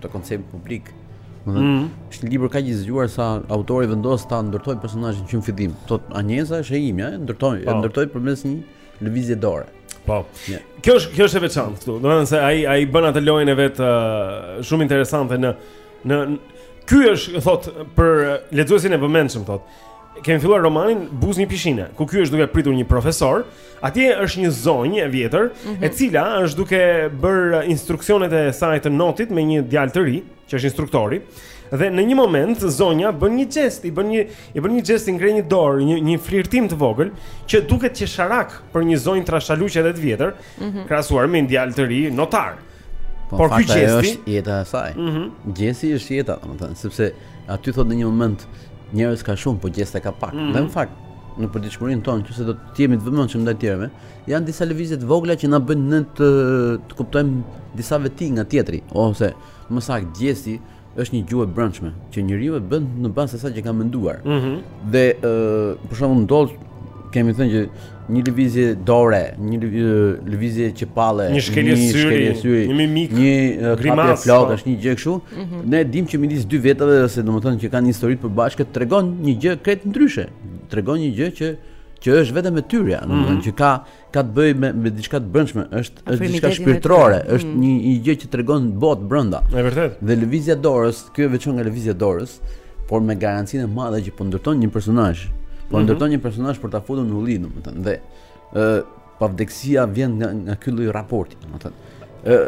të konceptit publik. Domethënë, mm -hmm. është një libër kaq i zgjuar sa autori vendos ta ndërtojë personazhin që në fillim. Thotë Anjeza është e imja, e ndërtoj, e po. ndërtoj përmes një lëvizje dore. Po. Yeah. Kjo është kjo është e veçantë këtu. Domethënë se ai ai bën atë lojën e vet uh, shumë interesante në në ky është thotë për lexuesin e vëmendshëm thotë. Kemi filluar romanin buzë një pishine, ku ky është duke pritur një profesor. Atje është një zonjë e vjetër, mm -hmm. e mhm. cila është duke bërë instruksionet e saj të notit me një djalë të ri. Mm që është instruktori, dhe në një moment zonja bën një gjest, i bën një i bën një gjest i ngre një dorë, një një flirtim të vogël që duket qesharak për një zonjë trashaluqe edhe të vjetër, mm -hmm. krahasuar me një djalë të ri notar. Po, Por ky gjesti është jeta e saj. Mm -hmm. Gjesti është jeta, domethënë, sepse aty thotë në një moment njerëz ka shumë, po gjesta ka pak. Mm -hmm. Dhe në fakt, në përditshmërinë tonë, nëse do të jemi të vëmendshëm ndaj tjerëve, janë disa lëvizje të vogla që na bëjnë ne të, të kuptojmë disa veti nga tjetri ose Më saktë, gjesti është një gjuhë e brendshme që njeriu e bën në bazë të asaj që ka menduar. Ëh. Mm -hmm. Dhe ë uh, për shembull ndodh kemi thënë që një lëvizje dore, një lëvizje qepalle, një shkelje syri, një mimikë, një uh, grimasë, një flokë, po. është një gjë kështu. Mm -hmm. Ne dimë që midis dy vetave ose domethënë që kanë histori të përbashkët tregon një gjë krejt ndryshe. Tregon një gjë që që është vetëm e tyrja, domethënë mm -hmm. që ka ka të bëjë me me diçka të brendshme, është është diçka shpirtërore, është mm. një një gjë që tregon botë brenda. Është vërtet. Dhe lëvizja dorës, ky e veçon nga lëvizja dorës, por me garancinë e madhe që po ndërton një personazh. Po mhm. ndërton një personazh për ta futur në hulli, domethënë. Dhe ë pavdekësia vjen nga nga ky lloj raporti, domethënë. ë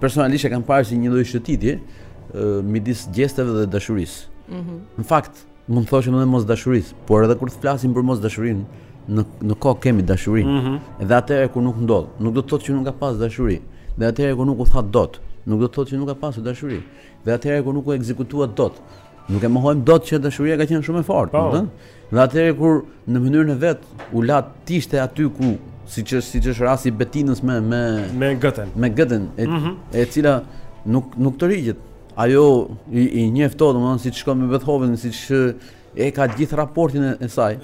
personalisht e kam parë si një lloj shëtitje ë midis gjesteve dhe dashurisë. Mhm. Në fakt, Mund të thoshim edhe mos dashurisë, por edhe kur të flasim për mosdashurinë, në një kohë kemi dashuri. Mm -hmm. Dhe atëherë kur nuk ndodh, nuk do të thotë që nuk ka pas dashuri. Dhe atëherë kur nuk u tha dot, nuk do të thotë që nuk ka pasur dashuri. Dhe atëherë kur nuk u ekzekutua dot, nuk e mohojmë dot që dashuria ka qenë shumë e fortë, po. ëh. Dhe atëherë kur në mënyrën e vet vlatiste aty ku siç është siç është rasti i Betinës me me me Gëten, me Gëten, e, mm -hmm. e cila nuk nuk tërhiqet. Ajo i njeh këto, domethënë siç shkon me Bethovenin, siç e ka të gjithë raportin e saj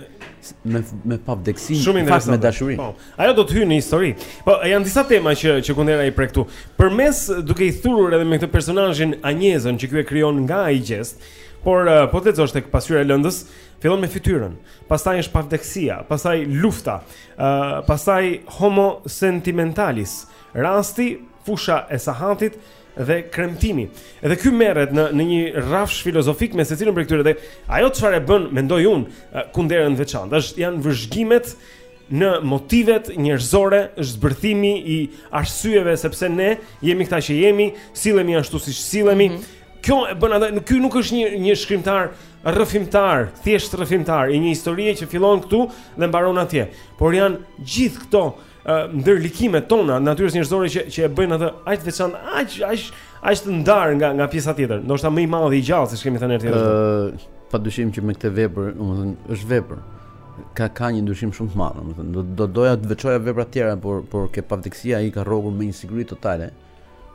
me me pavdekësinë, shumë interesante me dashuri. Po. Ajo do të hyjë në histori. Po janë disa tema që që Kundera i prek këtu. Përmes duke i thurur edhe me këtë personazhin Anjezën që ky e krijon nga ai gjest, por eh, po të lexosh tek pasqyra e lëndës, fillon me fytyrën, pastaj është pavdekësia, pastaj lufta, ë uh, pastaj homo sentimentalis, rasti fusha e sahatit, dhe kremtimi. Edhe ky merret në në një rrafsh filozofik me secilën prej këtyre dhe ajo çfarë e bën, mendoj unë, Kunderën të veçantë, është janë vëzhgimet në motivet njerëzore, zbërthimi i arsyeve se pse ne jemi këta që jemi, sillemi ashtu siç sillemi. Mm -hmm. Kjo e bën atë, ky nuk është një një shkrimtar rrëfimtar, thjesht rrëfimtar i një historie që fillon këtu dhe mbaron atje, por janë gjithë këto ndër gjykimet tona natyrës njerëzore që që e bëjnë atë aq të veçantë, aq aq aq të ndarë nga nga pjesa tjetër, ndoshta më i madh i gjallë siç kemi thënë tjetër. Ëh, pa dyshim që me këtë vepër, domethënë, është vepër. Ka ka një ndryshim shumë të madh, domethënë, do do doja të veçoja vepra të tjera, por por ke pavdekësia ai ka rrok me një siguri totale,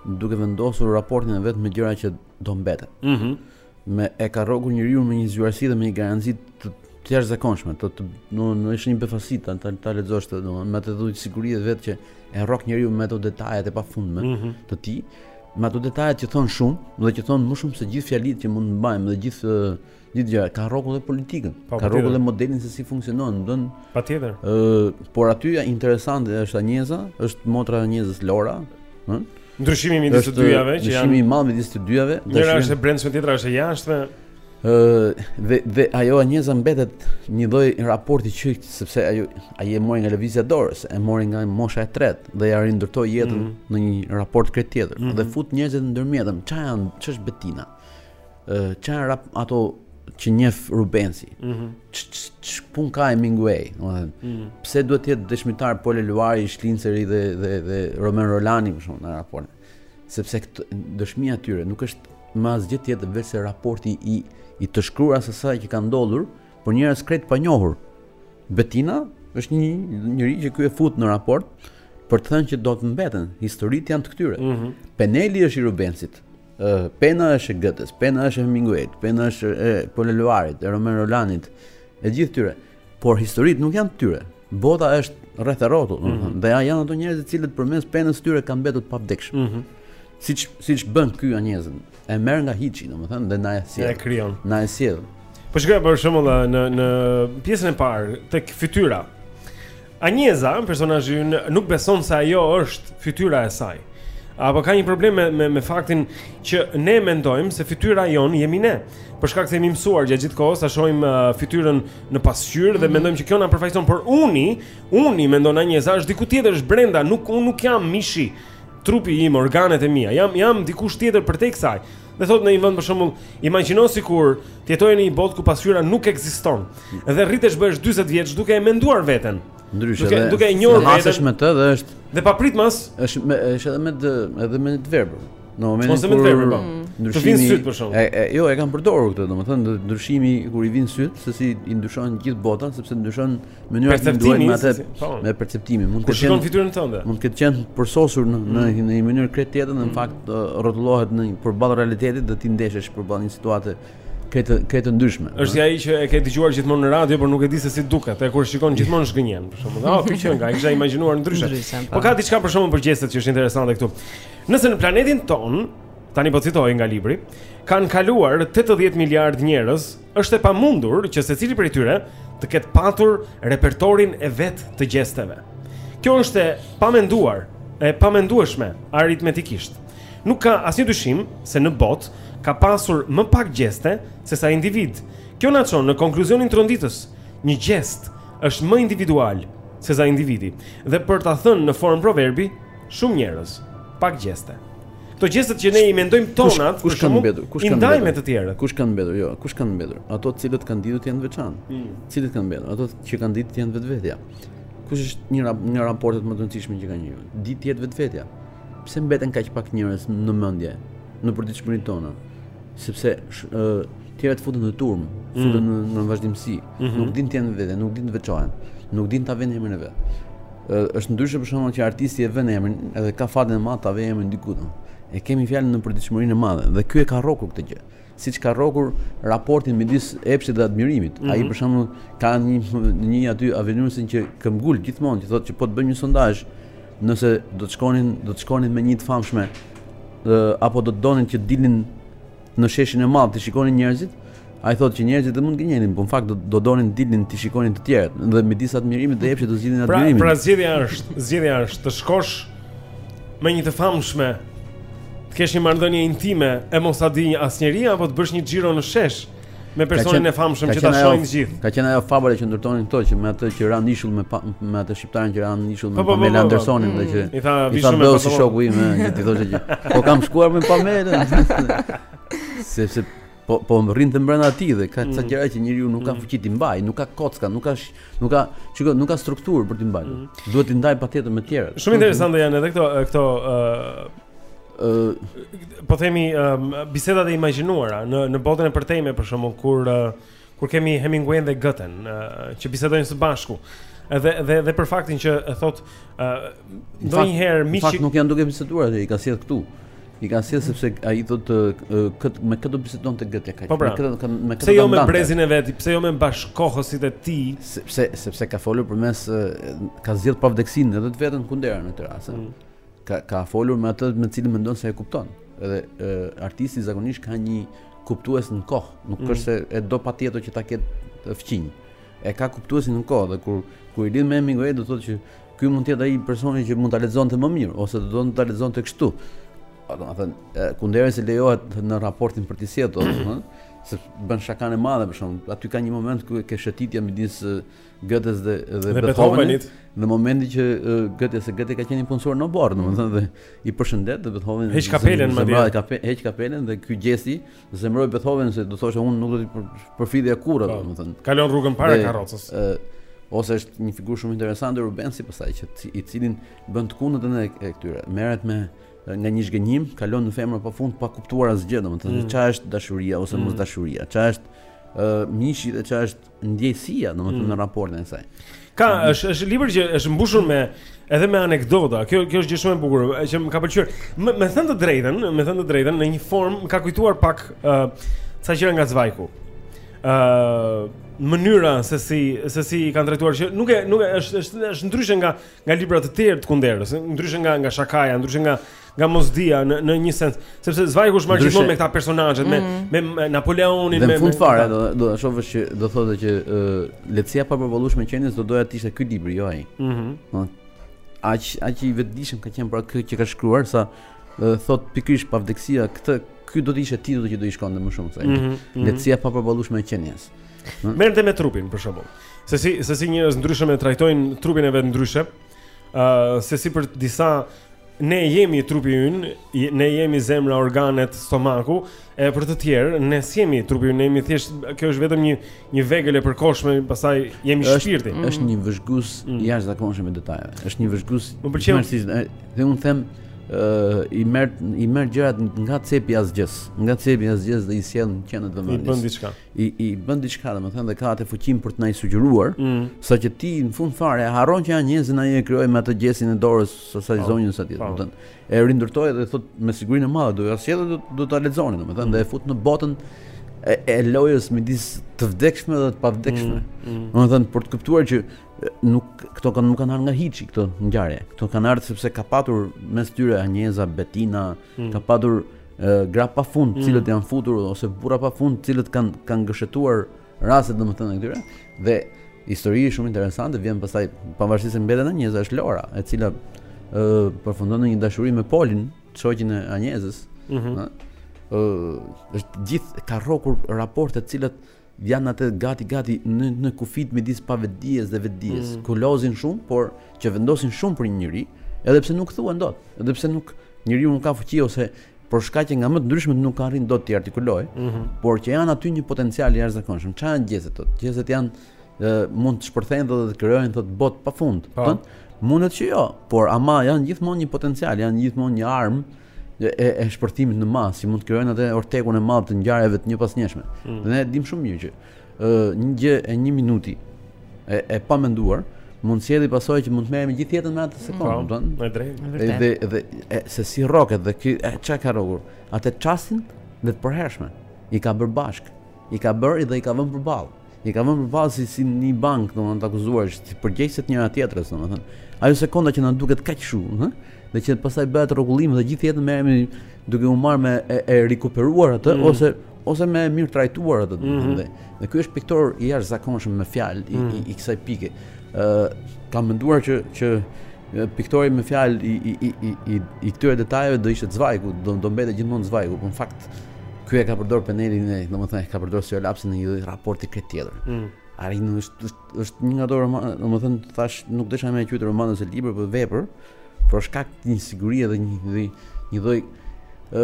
duke vendosur raportin e vet me gjëra që do mbeten. Mhm. Mm Me e ka rrok njeriu me një zgjuarsi dhe me një garanci të të jashtëzakonshme, të të domthonë në është një befasi ta ta, ta lexosh të domthonë me atë dhujt siguri dhe vetë që e rrok njeriu me ato detajet e pafundme mm -hmm. të tij, me ato detajet që thonë shumë dhe që thonë më shumë se gjithë fjalitë që mund të mbajmë dhe gjithë gjithë gjëra, ka rrokur dhe politikën, pa, po, ka rrokur dhe modelin se si funksionon, do të Patjetër. Ë, por aty interesante është Anjeza, është motra e Anjezës Lora, Ëh? Ndryshimi midis të dyjave që janë ndryshimi i madh midis të dyjave. Njëra është e brendshme, tjetra është e jashtme. Ëh, dhe dhe ajo Anjeza mbetet një lloj raporti që sepse ajo ai e mori nga lëvizja e dorës, e mori nga mosha e tretë dhe ia rindërtoi jetën mm -hmm. në një raport krejt tjetër mm -hmm. dhe fut njerëzit e ndërmjetëm. Ç'a janë? Ç'është Betina? Çfarë rap ato që njeh Rubensi. Ëh. Mm Ç'pun ka Hemingway, domethënë. Mm -hmm. Pse duhet të jetë dëshmitar Pol Eluari, Shnicleri dhe dhe dhe Romen Rolani për shkak të raportit. Sepse këtë, dëshmia e tyre nuk është më asgjë tjetër veçse raporti i i të shkruarës asaj që ka ndodhur për njerëz krejt panjohur. Betina është një njeri që ky e fut në raport për të thënë që do të mbeten, historitë janë të këtyre. Mm -hmm. Peneli është i Rubensit. Pena është e Gëtes, pena është e Hemingwayt, pena është e Pol Eluarit, e Romen Rolanit, e gjithë tyre. Por historitë nuk janë të tyre. Bota është rreth e rrotull, mm -hmm. dhe janë ato njerëz të cilët përmes penës së tyre kanë mbetur të pavdekshëm. Mm -hmm. Siç siç bën ky Anjezën, e merr nga hiçi, domethënë, dhe na e sjell. E krijon. Na e sjell. Po shikoj për shembull në në pjesën e parë tek fytyra. Anjeza, personazhi ynë nuk beson se ajo është fytyra e saj. Apo ka një problem me me, me faktin që ne mendojmë se fytyra jonë jemi ne. Për shkak se jemi mësuar gjatë gjithë kohës ta shohim uh, fytyrën në pasqyrë mm -hmm. dhe mhm. mendojmë që kjo na përfaqëson, por uni, uni mendon Anjeza është diku tjetër, është brenda, nuk unë nuk jam mishi, trupi im, organet e mia. Jam jam dikush tjetër përtej kësaj. Dhe thotë në një vend për shembull, imagjino sikur të jetoje në një botë ku pasqyra nuk ekziston dhe rritesh bëhesh 40 vjeç duke e menduar veten. Ndryshe duke, dhe duke e njohur veten. Hasesh me të dhe është dhe papritmas, është me, është edhe me dë, edhe me të verbër. Në momentin Ose kur verbër, po. mm. ndryshimi vijnë sytë për shkak. E, e, jo, e kam përdorur këtë, domethënë ndryshimi kur i vijnë sytë, se si i ndryshon gjithë bota, sepse ndryshon mënyra të menduar me atë po. me perceptimin. Mund ta shikon fytyrën tënde. Mund të ketë qenë përsosur në në mm. një mënyrë krejt tjetër dhe në mm. fakt rrotullohet në një përballë realitetit dhe ti ndeshesh përballë një situate krejt të ndryshme. Është ai që e ke dëgjuar gjithmonë në radio, por nuk e di se si duket. E kur shikon gjithmonë zhgënjehesh, për shembull. Ah, kjo që e kisha imagjinuar ndryshe. Po, po ka diçka për shembull për gjestet që është interesante këtu. Nëse në planetin ton, tani po citoj nga libri, kanë kaluar 80 miliard njerëz Është e pamundur që secili prej tyre të ketë patur repertorin e vet të gjesteve. Kjo është e pamenduar, e pamendueshme aritmetikisht. Nuk ka asnjë dyshim se në botë ka pasur më pak gjeste se sa individë. Kjo na çon në konkluzionin tronditës, një gjest është më individual se sa individi dhe për ta thënë në formë proverbi, shumë njerëz, pak gjeste. Këto gjestet që ne i mendojmë tona, kush kanë mbetur? Kush kanë mbetur? të tjerët. Kush kanë mbetur? Jo, kush kanë mbetur? Ato të cilët kanë ditur të jenë të veçantë. Mm. Cilët kanë mbetur? Ato që kanë ditur të jenë vetvetja. Kush është një rap, një nga raportet më të rëndësishme që kanë një? Ditur të jetë vetvetja. Pse mbeten kaq pak njerëz në mendje në përditshmërinë tonë? Sepse ë tjerët futen në turmë, mm. futen në, në vazhdimësi, mm -hmm. nuk din të jenë vetë, nuk din të veçohen, nuk din ta vënë emrin e vet. Është ndryshe për shembull që artisti e vën emrin edhe ka fatin e madh ta vërë emrin diku do. E kemi fjalën në përditshmërinë e madhe dhe ky e ka rrokur këtë gjë. Siç ka rrokur raportin midis epshit dhe admirimit. Mm -hmm. Ai mhm. për shembull ka një një aty Avenariusin që këmbgul gjithmonë që thotë që po të bëjmë një sondazh nëse do të shkonin do të shkonin me një të famshme apo do të donin që dilin Në sheshin e madh t'i shikonin njerëzit, Ai thotë që njerëzit do mund të gënjenin, por në fakt do do donin dilnin t'i shikonin të tjerët dhe midis admirimit dhe epshit do zgjidhin pra, admirimin. Pra, pra zgjedhja është, zgjedhja është të shkosh me një të famshme, të kesh një marrëdhënie intime e mos ta di asnjeri apo të bësh një xhiro në shesh. Me personin e famshëm që ta shohin të gjithë. Ka qenë ajo fabula që ndërtonin këto që me atë që ra në ishull me pa, me atë shqiptarin që ra në ishull me po, po, po, Pamela Andersonin dhe që i tha vishu më si shoku im që t'i thoshte që po kam shkuar me Pamela. Sepse po po i rrinte mbrenda atij dhe ka ca mm. gjëra që njeriu nuk ka mm. fuqi t'i mbajë, nuk ka kocka, nuk ka nuk ka çiko, nuk ka strukturë për t'i mbajtur. Mm. Duhet t'i ndajë patjetër me të tjerët. Shumë interesante janë edhe këto këto po themi um, bisedat e imagjinuara në në botën e përtejme për shembull kur uh, kur kemi Hemingway dhe Goethe uh, që bisedojnë së bashku. Edhe dhe dhe për faktin që e thotë uh, ndonjëherë miqtë në fakt nuk janë duke biseduar ata i ka sjellë këtu. I ka sjellë sepse ai thotë këtë me këtë bisedonte Goethe kaq. Po pra, me këtë kanë me këtë. Pse jo me brezin e vet, pse jo me bashkëkohësit e tij? Sepse sepse ka folur përmes ka zgjedh pavdekësinë edhe të vetën Kundera në këtë rast. Mm. Ka, ka folur me atë me cilin mendon se e kupton. Dhe e, artisti zakonisht ka një kuptues në kohë, nuk mm. është se e do patjetër që ta ketë fqinj. E ka kuptuesin në kohë dhe kur kur i lidh me Hemingway do thotë që ky mund të jetë ai personi që mund ta lexonte më mirë ose do ta lexonte kështu. Domethënë, Kunderës i lejohet në raportin për të sjellë, domethënë, se bën shakanë e madhe për shëmbull. Aty ka një moment ku ke shëtitje midis Gëtes dhe, dhe, dhe Beethovenit në momentin që Gëte se Gëte ka qenë punësuar në oborr, domethënë dhe i përshëndet dhe Beethoven heq kapelen më dia. Ka heq kapelen dhe ky gjest e zemëroi Beethoven se do thoshte unë nuk do t'i përfillja kurrë po, domethënë. Kalon rrugën para karrocës. Ose është një figurë shumë interesante Rubensi pastaj që i cili bën të kundërtën e këtyre. Merret me nga një zhgënjim, kalon në femër pa fund pa kuptuar asgjë domethënë. Mm. Çfarë është dashuria ose mos mm. dashuria? Çfarë është ë mishi dhe çfarë është ndjesia, domethënë mm. në raportin e saj. Ka është është libër që është mbushur me edhe me anekdota. Kjo kjo është gjë shumë e bukur që më ka pëlqyer. Më, me thënë të drejtën, me thënë të drejtën në një formë më ka kujtuar pak ë uh, ca gjëra nga Zvajku. ë uh, mënyra se si se si i ka trajtuar që nuk e nuk e është është është ndryshe nga nga libra të tjerë të Kunderës, ndryshe nga nga Shakaja, ndryshe nga nga Mosdija në në një sens, sepse Zvajku është marrë gjithmonë me këta personazhe, mm -hmm. me me Napoleonin me. Në fund fare do do ta shohësh që do thotë që uh, Lehtësia e papërballueshme e qenies do doja të ishte ky libri, jo ai. Ëh. Mm -hmm. Aq aq i vetëdijshëm ka qenë për atë që ka shkruar sa uh, thotë pikërisht Pavdekësia këtë ky do të ishte titulli që do i shkonte më shumë se mm -hmm. Lehtësia e papërballueshme e qenies. Mm -hmm. Merret me trupin për shembull. Se si se si njerëz të ndryshëm e trajtojnë trupin e vet ndryshe. Ëh, uh, se si për disa Ne jemi trupi ynë, ne jemi zemra, organet, stomaku, e për të tjerë, ne s'jemi trupi ynë, ne jemi thjesht, kjo është vetëm një një vegël e përkohshme, pastaj jemi është, shpirti. Mm. Është një vëzhgues mm. i jashtëzakonshëm i detajeve. Është një vëzhgues i përkryer. Dhe unë them, ë uh, i merr i merr gjërat nga cepi i asgjësë, nga cepi i asgjësë dhe i sjell në qendër të vëmendjes. I bën diçka. I i bën diçka, domethënë dhe ka atë fuqinë për të na i sugjeruar, mm. saqë ti në fund fare harron që janë njerëz që na i krijojnë me atë gjestin e dorës Së saj po, zonjës atje, po. domethënë. E rindërtoi dhe thotë me sigurinë e madhe do ja sjellë do, do ta lexoni domethënë dhe e fut në botën e, e lojës midis të vdekshmes dhe të pavdekshmes. Mm, mm. Domethënë për të kuptuar që nuk këto kanë nuk kanë ardhur nga hiçi këto ngjarje. Këto kanë ardhur sepse ka patur mes tyre Anjeza, Betina, mm. ka patur e, gra pa fund, mm. të cilat janë futur ose burra pa fund, të cilët kanë kanë gërshetuar Rastet domethënë këtyre dhe histori shumë interesante vjen pastaj pavarësisht se mbetet në Anjez është Lora, e cila ë uh, përfundon në një dashuri me Polin, shoqin e Anjezës. Ëh. Mm -hmm. uh, është gjithë, ka rrokur raporte të cilat janë ato gati gati në në kufit midis pavetëdijes dhe vetëdijes. Mm -hmm. Kullosin shumë, por që vendosin shumë për ne njerëzit, edhe pse nuk thuhen dot, edhe pse nuk njeriu nuk ka fuqi ose për shkaqe nga më të ndryshmet nuk arrin dot t'i artikulojë, mm -hmm. por që janë aty një potencial i jashtëzakonshëm. Çfarë janë gjestet thotë? Gjestet janë dhe mund të shpërthejnë dhe të krijojnë thotë botë pa fund. Po. Thotë, mundet që jo, por ama janë gjithmonë një potencial, janë gjithmonë një armë e e shpërthimit në masë, që mund të krijojnë atë ortekun e madh të ngjarjeve të njëpasnjëshme. Mm. Dhe ne dimë shumë mirë që Një gjë e një minuti e, e pamenduar, mund të sjellë pasoja që mund të merremi gjithë jetën me atë sekondë, domethënë. Dhe dhe e, se si rroket dhe ky çka ka rrokur, atë çastin dhe të përhershmen. I ka bërë bashkë, i ka bërë dhe i ka vënë përballë. I ka vënë përballë si si një bankë, domethënë, të akuzuarish përgjegjës të njëra-tjetrës, domethënë. Ajo sekonda që na duket kaq shumë, ëh, dhe që pastaj bëhet rregullim dhe gjithë jetën merremi duke u marrë me e, e rikuperuar atë mm. ose ose me mirëtrajtuar atë mm -hmm. dhe, dhe ky është piktor i jashtëzakonshëm me fjalë mm -hmm. i, mhm. i, i kësaj pike uh, kam menduar që, që piktori me fjalë i, i, i, i, i, i këtyre detajeve do ishte Cvajgu do, do mbetet gjithmonë Cvajgu po në fakt ky e ka përdorur penelin e domethënë ka përdorur si lapsin në një raport krejt tjetër mm -hmm. Ari nuk është është është një nga ato romane, domethënë thashë nuk desha me e quajtur roman ose libër, por vepër, për shkak të një sigurie dhe një një një lloj ë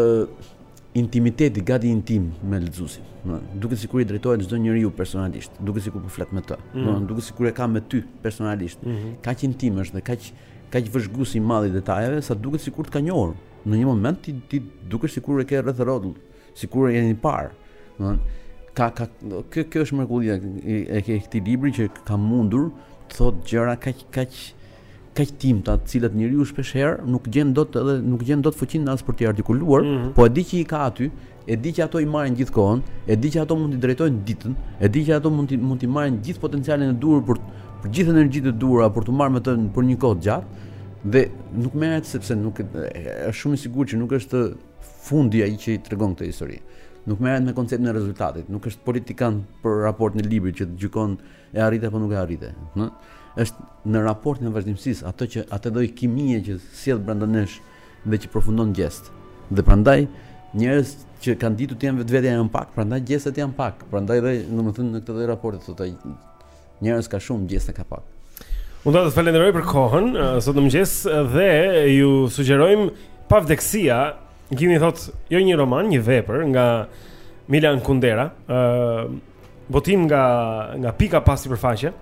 Intimiteti, gati intim me lexuesin. Domethënë duket sikur i drejtohet çdo njeriu personalisht, duket sikur po flet me të. Mm. Domethënë duket sikur e ka me ty personalisht. Mm -hmm. Kaq intim është dhe kaq kaq vëzhgues i madh i detajeve sa duket sikur të ka njohur. Në një moment ti ti dukesh sikur e ke rreth e rrotull, sikur jeni parë. Domethënë ka ka kjo kjo është mrekullia e, e këtij libri që ka mundur të thotë gjëra kaq kaq kaq të imta, të cilat njeriu shpesh herë nuk gjen dot edhe nuk gjen dot fuqinë as për t'i artikuluar, mm -hmm. po e di që i ka aty, e di që ato i marrin gjithë kohën, e di që ato mund t'i drejtojnë ditën, e di që ato mund t'i mund t'i marrin gjithë potencialin e duhur për për gjithë energjitë e duhura për t'u marrë me to për një kohë të gjatë dhe nuk merret sepse nuk është shumë i sigurt që nuk është fundi ai që i tregon këtë histori. Nuk merret me konceptin e rezultatit, nuk është politikan për raportin e librit që gjykon E arrite apo nuk e arrite? Ëh? Është në raportin e vazhdimësisë, atë që atë lloj kimie që sjell brenda nesh dhe që përfundon gjest. Dhe prandaj njerëz që kanë ditur të jenë vetvetja janë pak, prandaj gjestet janë pak. Prandaj dhe domethënë në këtë lloj raporti thotë njerëz ka shumë, gjeste ka pak. Unë dua të të falënderoj për kohën sot në mëngjes dhe ju sugjerojmë Pavdekësia, Kimi thotë jo një roman, një vepër nga Milan Kundera, ë uh, Botim nga nga Pika pa sipërfaqe.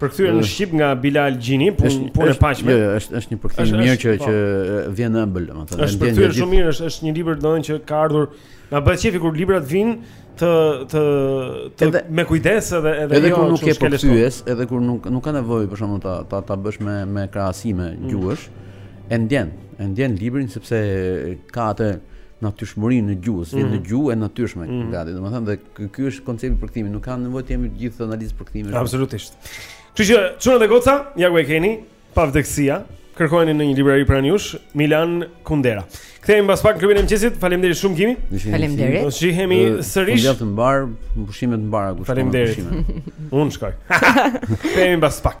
Përkthyer në shqip nga Balil Gjini, punë punë e paqme. Jo, jo, është është një përkthim i mirë që po. që vjen ëmbël, domethënë. Është përkthyer shumë mirë, është është një libër domethënë që ka ardhur na bëhet qejfi kur librat vijnë të të të edhe, me kujdes edhe edhe edhe jo, kur nuk ke përkthyes, edhe kur nuk nuk ka nevojë për shkakun ta ta ta bësh me me krahasime mm. gjuhësh, e ndjen, e ndjen librin sepse ka atë natyrshmërinë në gjuhë, si mm. në gjuhë e natyrshme mm. gati, domethënë dhe Ky ky është koncepti i përkthimit, nuk ka nevojë të jemi të gjithë analistë përkthimi. Absolutisht. Kështu që çuna dhe goca, ja ku e keni, Pavdekësia, kërkojeni në një librari pranë jush, Milan Kundera. Kthehemi mbas pak në klubin e mëngjesit. Faleminderit shumë Kimi. Faleminderit. Do shihemi sërish. Faleminderit të mbar, pushime të mbara kalofsh. Faleminderit. Unë shkoj. Kthehemi mbas pak.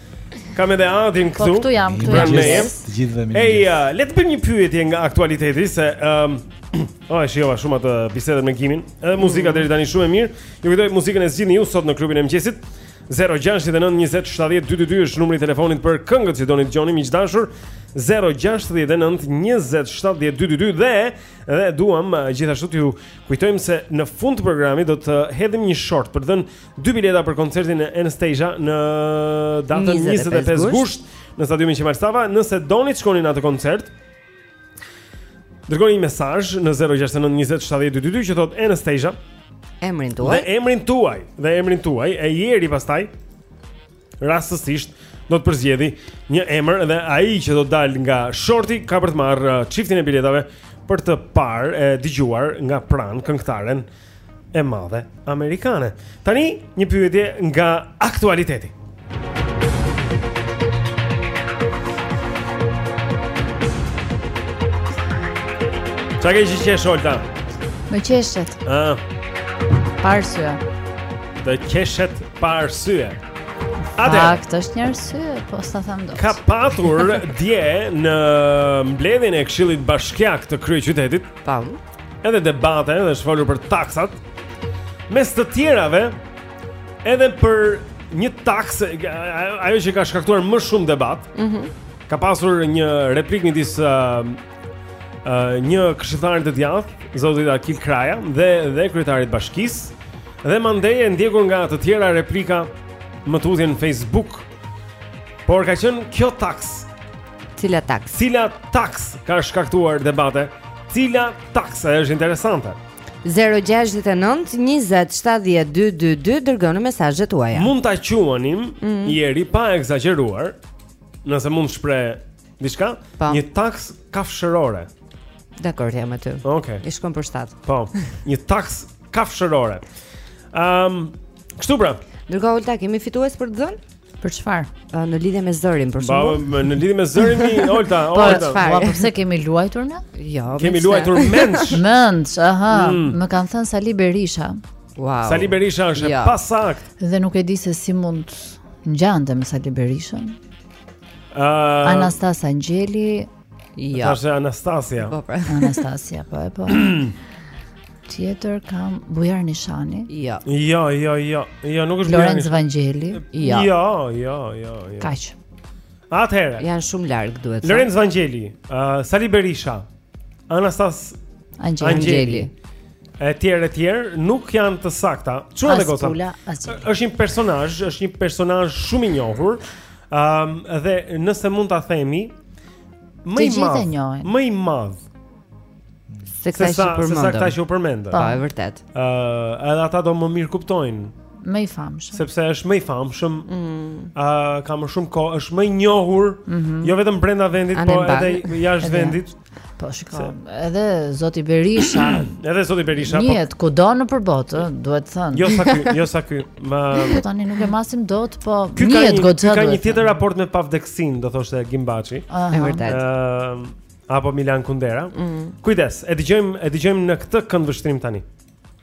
Kam edhe Adin këtu. Po këtu jam, këtu jam. Të gjithëve mirë. Ej, uh, le të bëjmë një pyetje nga aktualiteti se ëm um, Oh, e shijova shumë atë bisedën me Kimin. Edhe muzika mm. deri tani shumë e mirë. Ju kujtoj muzikën e zgjidhni ju sot në klubin e mëngjesit. 069 20 70 222 është numri i telefonit për këngët që doni të dëgjoni miq të dashur. 069 20 70 222 dhe dhe duam uh, gjithashtu t'ju kujtojmë se në fund të programit do të hedhim një short për të dhënë Dy bileta për koncertin e Anastasia në datën 25 gusht në stadiumin Qemal Stafa. Nëse doni të shkoni në atë koncert, dërgoni një mesazh në 069 20 70 222 që thotë Anastasia emrin tuaj. Dhe emrin tuaj, dhe emrin tuaj e Jeri pastaj. rastësisht do të përzgjedhim një emër dhe ai që do të dalë nga shorti ka për të marrë uh, çiftin e biletave për të parë e dëgjuar nga pranë këngëtaren e madhe amerikane. Tani një pyetje nga aktualiteti. Ça ke që qesh, Olta? Më qeshet Ah pa arsye. Të qeshet Pa arsye. Atë. Ah, ka një arsye, po s'e them dot. Ka patur dje në mbledhjen e Këshillit Bashkiak të kryeqytetit. Po. Edhe debate, edhe është folur për taksat. Mes të tjerave, edhe për një taksë, ajo që ka shkaktuar më shumë debat. Mhm. Mm ka pasur një replikë midis uh, Uh, një këshilltari të djathtë, zotit Akil Kraja dhe dhe kryetarit të bashkisë dhe mandej e ndjekur nga të tjera replika më tutje në Facebook. Por ka qenë kjo taksë. Cila taksë? Cila taksë ka shkaktuar debate? Cila taksë është interesante? 069 2070222 dërgoni mesazhet tuaja. Mund ta quanim mm -hmm. Jeri pa ekzagjeruar, nëse mund të shpreh Diçka? Po. Një taks kafshërore. Dakor, jam aty. Okej. Okay. I shkon për shtat. Po. Një taks kafshërore. Ehm, um, kështu pra. Dëgjo Olta, kemi fitues për të dhënë? Për çfarë? Uh, në lidhje me zërin për shkak. Po, në lidhje me zërin mi Olta, po, Olta. Po, po pse kemi luajtur ne? Jo, pse? Kemi luajtur mendsh. Mendsh, aha. Mm. Më kanë thënë Sali Berisha. Wow. Sali Berisha është ja. Jo. pasakt. Dhe nuk e di se si mund t'ngjante me Sali Berishën. Uh, Anastas Angjeli Jo Ta shë Anastasia Po pra Anastasia po e po Tjetër kam Bujar Nishani Jo Jo, jo, jo Jo, nuk është Bujar Nishani Lorenc Vangjeli Jo Jo, jo, jo, jo. Kaq Atëherë Janë shumë larg duhet Lorenc Vangjeli uh, Sali Berisha Anastas Angjeli. Angjeli. E tjera e tjera nuk janë të sakta. Çuan e gota. Është një personazh, është një personazh shumë i njohur. Ëm um, dhe nëse mund ta themi më i madh, më i madh. Se këta që përmendëm. Se këta që u përmendën. Po, e vërtetë. Ë, uh, edhe ata do më mirëkuptojnë. më i famshëm. Sepse është më i famshëm. Ëh, mm. uh, ka më shumë kohë, është më i njohur, mm -hmm. jo vetëm brenda vendit, Anë por edhe jashtë vendit. Po shiko, edhe zoti Berisha. edhe zoti Berisha. Po- Njihet po... kudo nëpër botë, duhet thënë. Jo sa ky, jo sa ky. Ma... Po tani nuk e masim dot, po njihet goxha. Ky ka një tjetër raport me pavdekësinë, do thoshte Gimbaçi. Është vërtet. Ëh, apo Milan Kundera. Mm. Kujdes, e dëgjojmë, e dëgjojmë në këtë këndvështrim tani.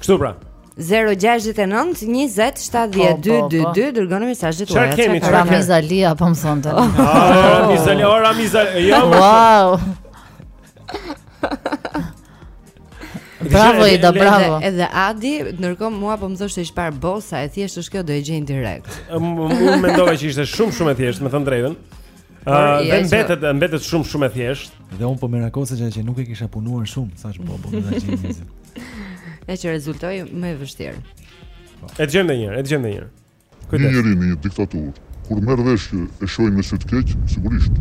Kështu pra. 0692070222 dërgoni mesazhet tuaja. Çfarë kemi? Çfarë kemi? Ramiz Alia po më thonë? Ah, Ramiz Alia, o Ramiz Alia. Jo. Wow. Bravo Ida, bravo. Edhe Adi, ndërkohë mua po më thosh se është par bosa, e thjeshtë është kjo do e gjejnë direkt. Unë mendova që ishte shumë shumë e thjeshtë, me thënë të drejtën. Ëh, dhe mbetet mbetet shumë shumë e thjeshtë. Dhe unë po merakosesha që nuk e kisha punuar shumë, thashë po po do ta gjej. Ja që rezultoi më e vështirë. Po. E dëgjojmë edhe një herë, e dëgjojmë edhe një herë. Kujdes. Një njeri në një diktaturë, kur merr vesh që e shohin me sy të keq, sigurisht.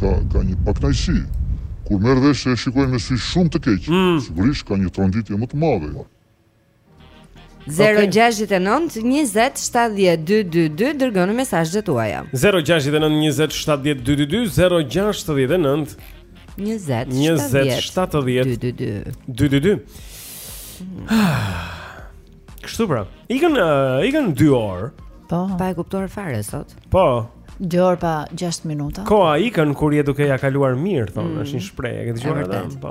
Ka ka një pakënaqësi. Kur merr vesh që e shikojnë me sy shumë të keq, mm. sigurisht ka një tronditje më të madhe. 0-6-9-27-12-2 Dërgoni mesazhet tuaja 0-6-9-27-12-2 0-6-9-27-12-2 Kështu pra Ikën uh, ikën 2 orë Po Pa e kuptuar fare sot Po 2 orë pa 6 minuta Koha ikën kur je duke ia kaluar mirë thonë, mm. është një shprehje E ke dëgjuar edhe Po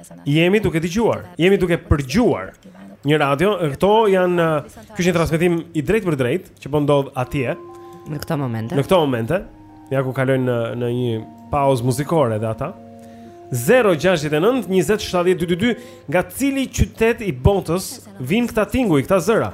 Jemi duke dëgjuar, jemi duke përgjuar një radio. Këto janë ky është një transmetim i drejtpërdrejtë që po ndodh atje në këto momente. Në këto momente, ja ku kalojnë në në një pauzë muzikore dhe ata. 069 20 70 222 nga cili qytet i botës vijnë këta tinguj, këta zëra?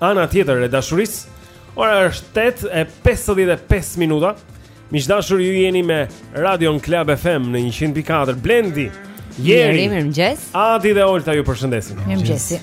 Ana tjetër e dashurisë Ora është 8 e 55 minuta Miq të dashur ju jeni me Radion Klab FM në 100.4 Blendi Jeri Mirëmëngjes Adi dhe Olta ju përshëndesin Mirëmëngjesi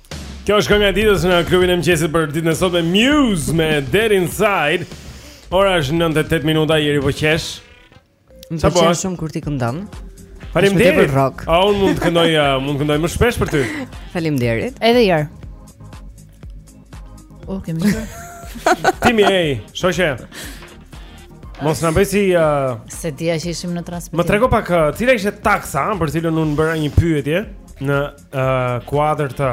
Kjo është kënga e ditës në klubin e mëngjesit për ditën e sotme Muse me Dead Inside. Ora është 9:08 minuta, jeri po qesh. Më Sa po pëlqen shumë kur ti këndon. Faleminderit. Është për rock. Ah, unë mund të këndoj, a, mund të këndoj më shpesh për ty. Faleminderit. Edhe jër. O, kemi bërë. Timi ej, shoqe. Mos na bëj si uh, S'e dija që ishim në transmetim. më trego pak uh, cila ishte taksa për cilën unë bëra një pyetje në uh, kuadër të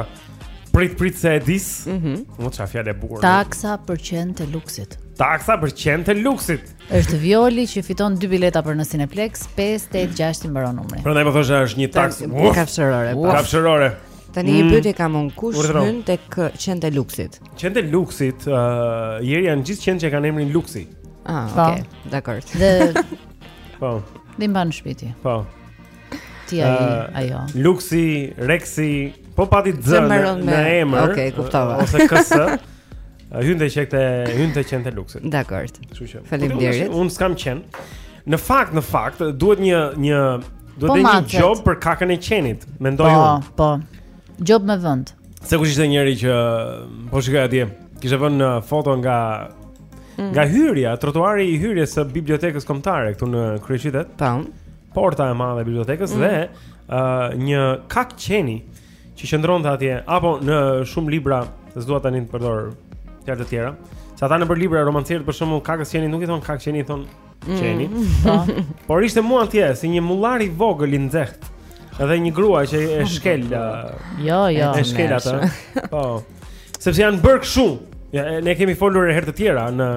prit prit se e di. Mhm. Mm Mo çfarë fjale e bukur. Taksa për qentë e luksit. Taksa për qentë e luksit. Është Vjoli që fiton dy bileta për në Cineplex 586 i mbaron numri. Prandaj po thosha është një taksë kafshërore. Po. Kafshërore. Tani një mm. pyetje kam unë kush hyn tek qentë e luksit. Qentë e luksit, ë, uh, Jeri janë gjithë qentë që kanë emrin Luksi. Ah, po. okay. Dakor. Dhe Po. Dhe mban në shtëpi. Po. Ti ai uh, ajo. Luksi, Reksi, po pati X në, në emër. Okej, okay, kuptova. Ose KS. Hyn te qentë, hyn te qentë e luksit Dakor. Kështu që Faleminderit. Po, unë s'kam qen Në fakt, në fakt, duhet një një duhet po një gjobë për kakën e qenit, mendoj po, unë. Po, po. Gjobë me vend. Se ku ishte njëri që po shikoja atje, kishte vënë uh, foto nga mm. nga hyrja, trotuari i hyrjes së bibliotekës kombëtare këtu në kryeqytet. Tam. Po. porta e madhe e bibliotekës mm. dhe uh, një kakë qeni që qëndronte atje apo në shumë libra, s'dua tani të përdor fjalë të tjera. Se ata nëpër libra romancierët për shembull kakës së qenit nuk i thonë kakë qeni, i thonë mm. qeni. Mm. Po. Por ishte mu atje si një mullar i vogël i nxehtë. Edhe një grua që e oh, shkel. Jo, jo. E shkel atë. Po. Sepse janë bërë kështu. Ja, ne kemi folur herë të tjera në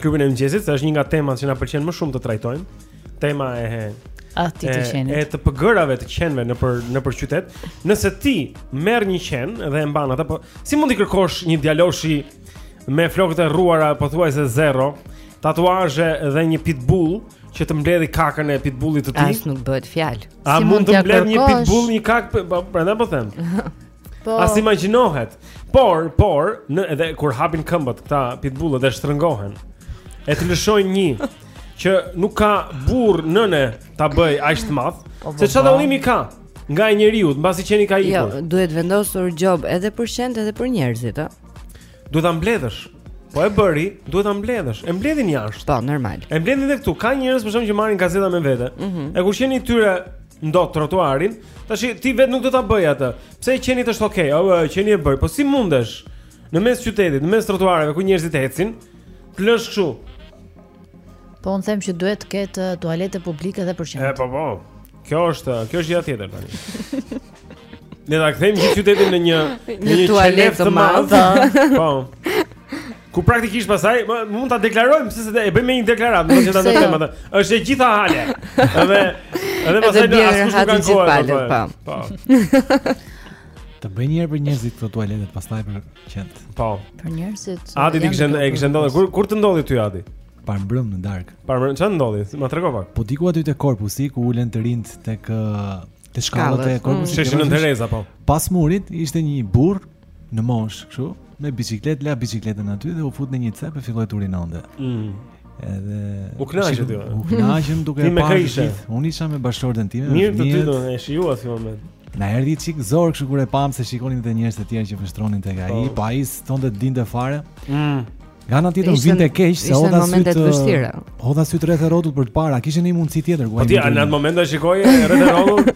Klubin e mëngjesit, se është një nga temat që na pëlqen më shumë të trajtojmë. Tema e Ah, ti të qenit. E të pëgërave të qenve nëpër nëpër qytet. Nëse ti merr një qen dhe e mban atë, po si mund t'i kërkosh një djaloshi me flokët e rruara pothuajse zero, tatuazhe dhe një pitbull që të mbledhë kakën e pitbullit të tij? As nuk bëhet fjalë. A si mund të mbledhë një pitbull një kakë, po, prandaj po them. Po. As imagjinohet. Por, por, në edhe kur hapin këmbët këta pitbullët dhe shtrëngohen. E të lëshojnë një që nuk ka burrë nëne ta bëjë aq të madh, po, po, se çfarë po. dallimi ka nga e njeriut, mbasi qeni ka jo, ikur. Jo, duhet vendosur gjobë edhe për qentë edhe për njerëzit, ë. Duhet ta mbledhësh. Po e bëri, duhet ta mbledhësh. E mbledhin jashtë. Po, normal. E mbledhin edhe këtu. Ka njerëz për shembull që marrin gazeta me vete. Mm -hmm. E kur qeni i tyre ndot trotuarin, tash ti vetë nuk do ta bëje atë. Pse e qenit është okay? O, qeni e bëri. Po si mundesh? Në mes qytetit, në mes trotuareve ku njerëzit ecin, të lësh kështu. Po unë them që duhet të ketë tualete publike edhe për qentë. E po po. Kjo është, kjo është gjë tjetër tani. Ne ta kthejmë gjithë qytetin në një në një tualet të madh. Po. Ku praktikisht pastaj mund ta deklarojmë se e bëjmë një deklaratë, mund të ta ndërtojmë jo. atë. Është e gjitha hale. Edhe edhe pastaj do askush nuk ka kohë. Po. po. po. Të bëjnë një herë për njerëzit këto tualetet pastaj për qentë. Po. Për njerëzit. Adi ti gjendon e gjendon kur kur të ndodhi ty Adi? Parmbrëmë në darkë. Parmbrëmë, ça ndodhi? Ma trego pak. Po diku aty te korpusi ku ulen të rinjtë tek te shkallët e korpusit. Sheshi Nënë Tereza po. Pas murit ishte një burrë në moshë, kështu, me biçikletë, la biçikletën aty dhe u fut në një cep e filloi të urinonte. Mm. Edhe u kënaqe ti. U kënaqëm duke e parë gjithë. Unë isha me bashkëshorten time. Mirë të dy e shijuat si moment. Na erdhi çik zor kështu kur e pamë se shikonin edhe njerëz të tjerë që vështronin tek ai, po, po ai s'donte t'ia dinte fare. Mm. Nga ana tjetër vinte keq se hodha sytë të vështira. Hodha sytë rreth e rrotull për të parë, a kishte një mundësi tjetër ku ai. Po ti në atë moment do shikoje rreth e rrotull.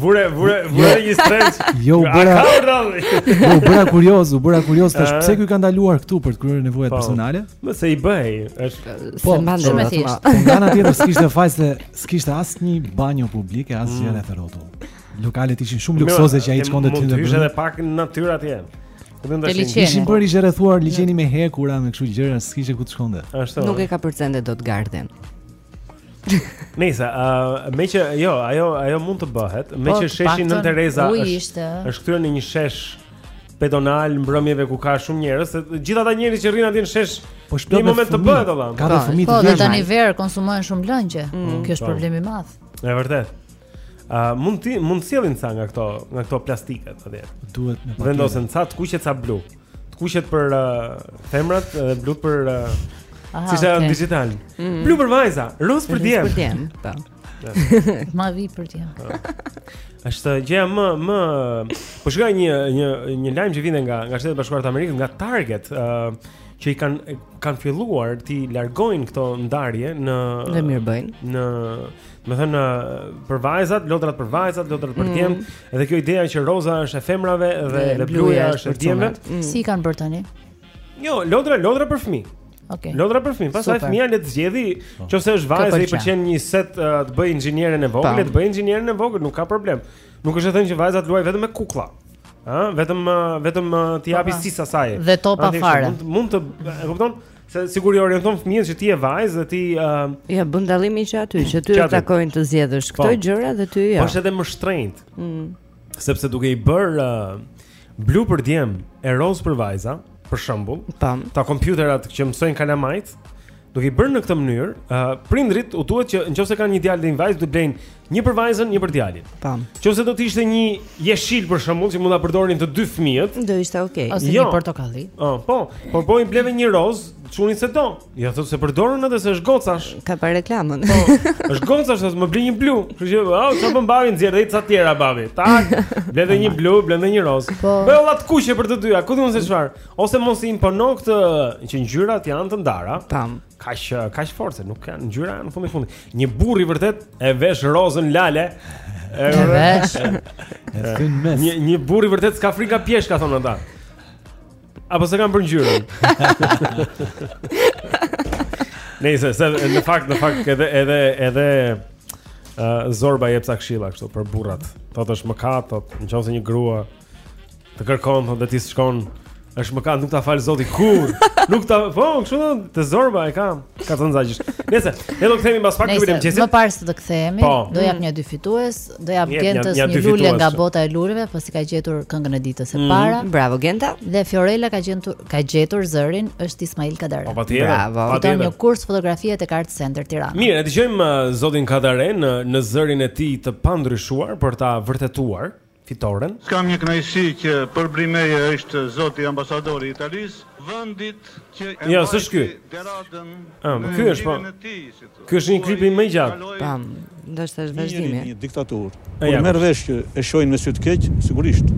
Vure, vure, vure jo. një stres. Jo, u bëra. Jo, u bëra kurioz, u bëra kurioz tash pse ky ka ndaluar këtu për të kryer nevojat po. personale? Se i vjen, është po, shumë e thjeshtë. Po, nga ana tjetër s'kishte faj se s'kishte asnjë banjo publike, asgjë mm. rreth e rrotull. Lokalet ishin shumë luksoze që ai t'shkonte aty. Ishte edhe pak natyrë atje. Po të ndajë. Ishin bërë ishte rrethuar liqeni me hekura me kështu gjëra, s'kishte ku të shkonte. Ashtu. Nuk e kapërcente dot gardhin. Nëse, uh, me që jo, ajo ajo mund të bëhet, me po, që sheshi Nënë Tereza është është kthyer në një shesh pedonal mbrëmjeve ku ka shumë njerëz, se gjithë ata njerëz që rrinë aty në shesh, po shpëtojnë. Në moment të bëhet atë. Ka po, fëmijë të vegjël. Po, tani verë konsumohen shumë lëngje. Mm. Kjo është po. problem i madh. Është vërtet. A uh, mund t'i mund të sjellin ca nga këto, nga këto plastike atje. Duhet me paketë. Vendosen ca të kuqe ca blu. Të kuqe për uh, femrat dhe blu për uh, Aha, si janë okay. digital. Mm -hmm. Blu për vajza, roz për djem. Për djem. Po. Mavi për djem. Po. Është gjëja më më po shikoja një një një lajm që vjen nga nga Shtetet e Bashkuara të Amerikës, nga Target, ë uh, që i kanë kanë filluar t'i largojnë këto ndarje në Dhe mirë bëjnë. Në Më thënë për vajzat, lodrat për vajzat, lodrat për djem, mm. edhe kjo ideja që roza është e femrave dhe dhe bluja është e djemve. Mm. Si i kanë bërë tani? Jo, lodra, lodra për fëmijë. Okej. Okay. Lodra për fëmijë, pastaj fëmija le të zgjedhi, po. nëse është vajzë i pëlqen një set uh, të bëjë inxhinierin e vogël, le të bëjë inxhinierin e vogël, nuk ka problem. Nuk është e thënë që vajzat luajnë vetëm me kuklla. Ëh, vetëm vetëm uh, t'i japi po, po. sisa saj. Dhe topa fare. Mund të, e kupton? Se sikur e orienton fëmijën që ti je vajzë dhe ti ë uh, Ja bën dallimin që aty, që ty të takojnë të zgjedhësh këto po. gjëra dhe ty jo. Është edhe më shtrenjtë. Mm. Sepse duke i bërë uh, blu për djem e roz për vajza, për shembull, ta ta kompjuterat që mësojnë kalamajt, duke i bërë në këtë mënyrë, uh, prindërit u duhet që nëse kanë një djalë dhe një vajzë të blejnë Një për vajzën, një për djalin. Po. Nëse do të ishte një jeshil për shembull, që mund ta përdorin të dy fëmijët, do ishte okay. Ose jo. një portokalli. Ëh, po. Por po i bleve një roz, çuni s'e do. Ja thotë s'e përdor atë se është gocash. Ka pa reklamën. Po. Është gocash, thotë, më bli një blu. Kështu që, ah, çfarë bën babi nxjerr dhe ca tjera babi. Tak. Blej edhe një blu, blej edhe një roz. Po. Bëje lla të kuqe për të dyja. Ku di unë se çfarë. Ose mos i imponon këtë që ngjyrat janë të ndara. Tam. Kaq kaq force, nuk kanë ngjyra në fund të fundit. Një burr i vërtetë e vesh rozën lale. E vesh. Është në mes. Një një burr i vërtetë s'ka frikë nga pjeshka, thonë ata. Apo s'e kanë për ngjyrën. Nëse se në fakt në fakt edhe edhe edhe uh, zorba jep ca këshilla kështu për burrat. Thotë është mëkat, thotë nëse një grua Të kërkon thotë ti s'shkon është mëkat nuk ta fal zoti kurrë nuk ta po kështu thotë zorba e kam ka thënë zgjidh nëse ne do të kthehemi mbas pak klubin e mëngjesit më parë se të kthehemi po. do jap një dy fitues do jap gentës një lule nga bota e luleve pasi ka gjetur këngën e ditës së mhm. parë bravo genta dhe fiorella ka gjetur ka gjetur zërin është ismail kadare po, bravo fiton një kurs fotografie tek art center tirana mirë e dëgjojmë uh, zotin kadare në në zërin e tij të pandryshuar për ta vërtetuar fitoren. Kam një kënaqësi që përbri meje është zoti ambasadori i Italisë, vendit që e mbajti deradën në emtimin e tij, si thotë. Ky është një klip më i gjatë. Po, ndoshta është vazhdimi. Një, një diktaturë, kur e merr vesh që e shohin me sy të keq, sigurisht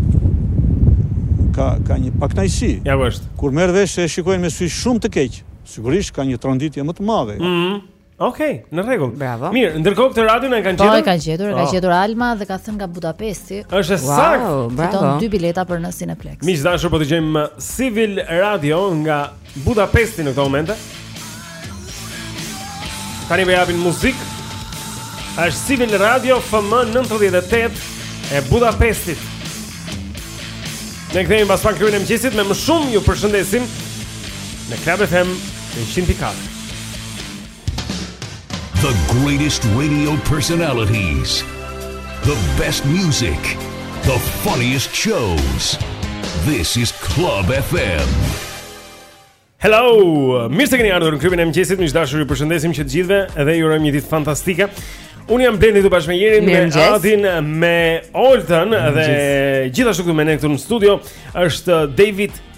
ka ka një pakënaqësi. Ja ku është. Kur merr vesh se e shikojnë me sy shumë të keq, sigurisht ka një tronditje më të madhe. Okej, okay, në rregull. Bravo. Mirë, ndërkohë këtë radio na e kanë gjetur. Po e kanë gjetur, e ka oh. gjetur Alma dhe ka thënë nga Budapesti. Është wow, sakt. Bravo. Fiton dy bileta për në Cineplex. Miq të dashur, po dëgjojmë uh, Civil Radio nga Budapesti në këtë moment. Tani po japin muzikë. Është Civil Radio FM 98 e Budapestit. Ne kthehemi pas pak klubin e mëngjesit me më shumë ju përshëndesim në Club FM 104. The greatest radio personalities. The best music. The funniest shows. This is Club FM. Hello, mirë se keni ardhur në klubin e mëngjesit. Miq të dashur, ju përshëndesim që të gjithëve dhe ju urojmë një ditë fantastike. Unë jam Blendi këtu bashkë me Jerin, me Adin, me Oltën dhe gjithashtu këtu me ne këtu në studio është David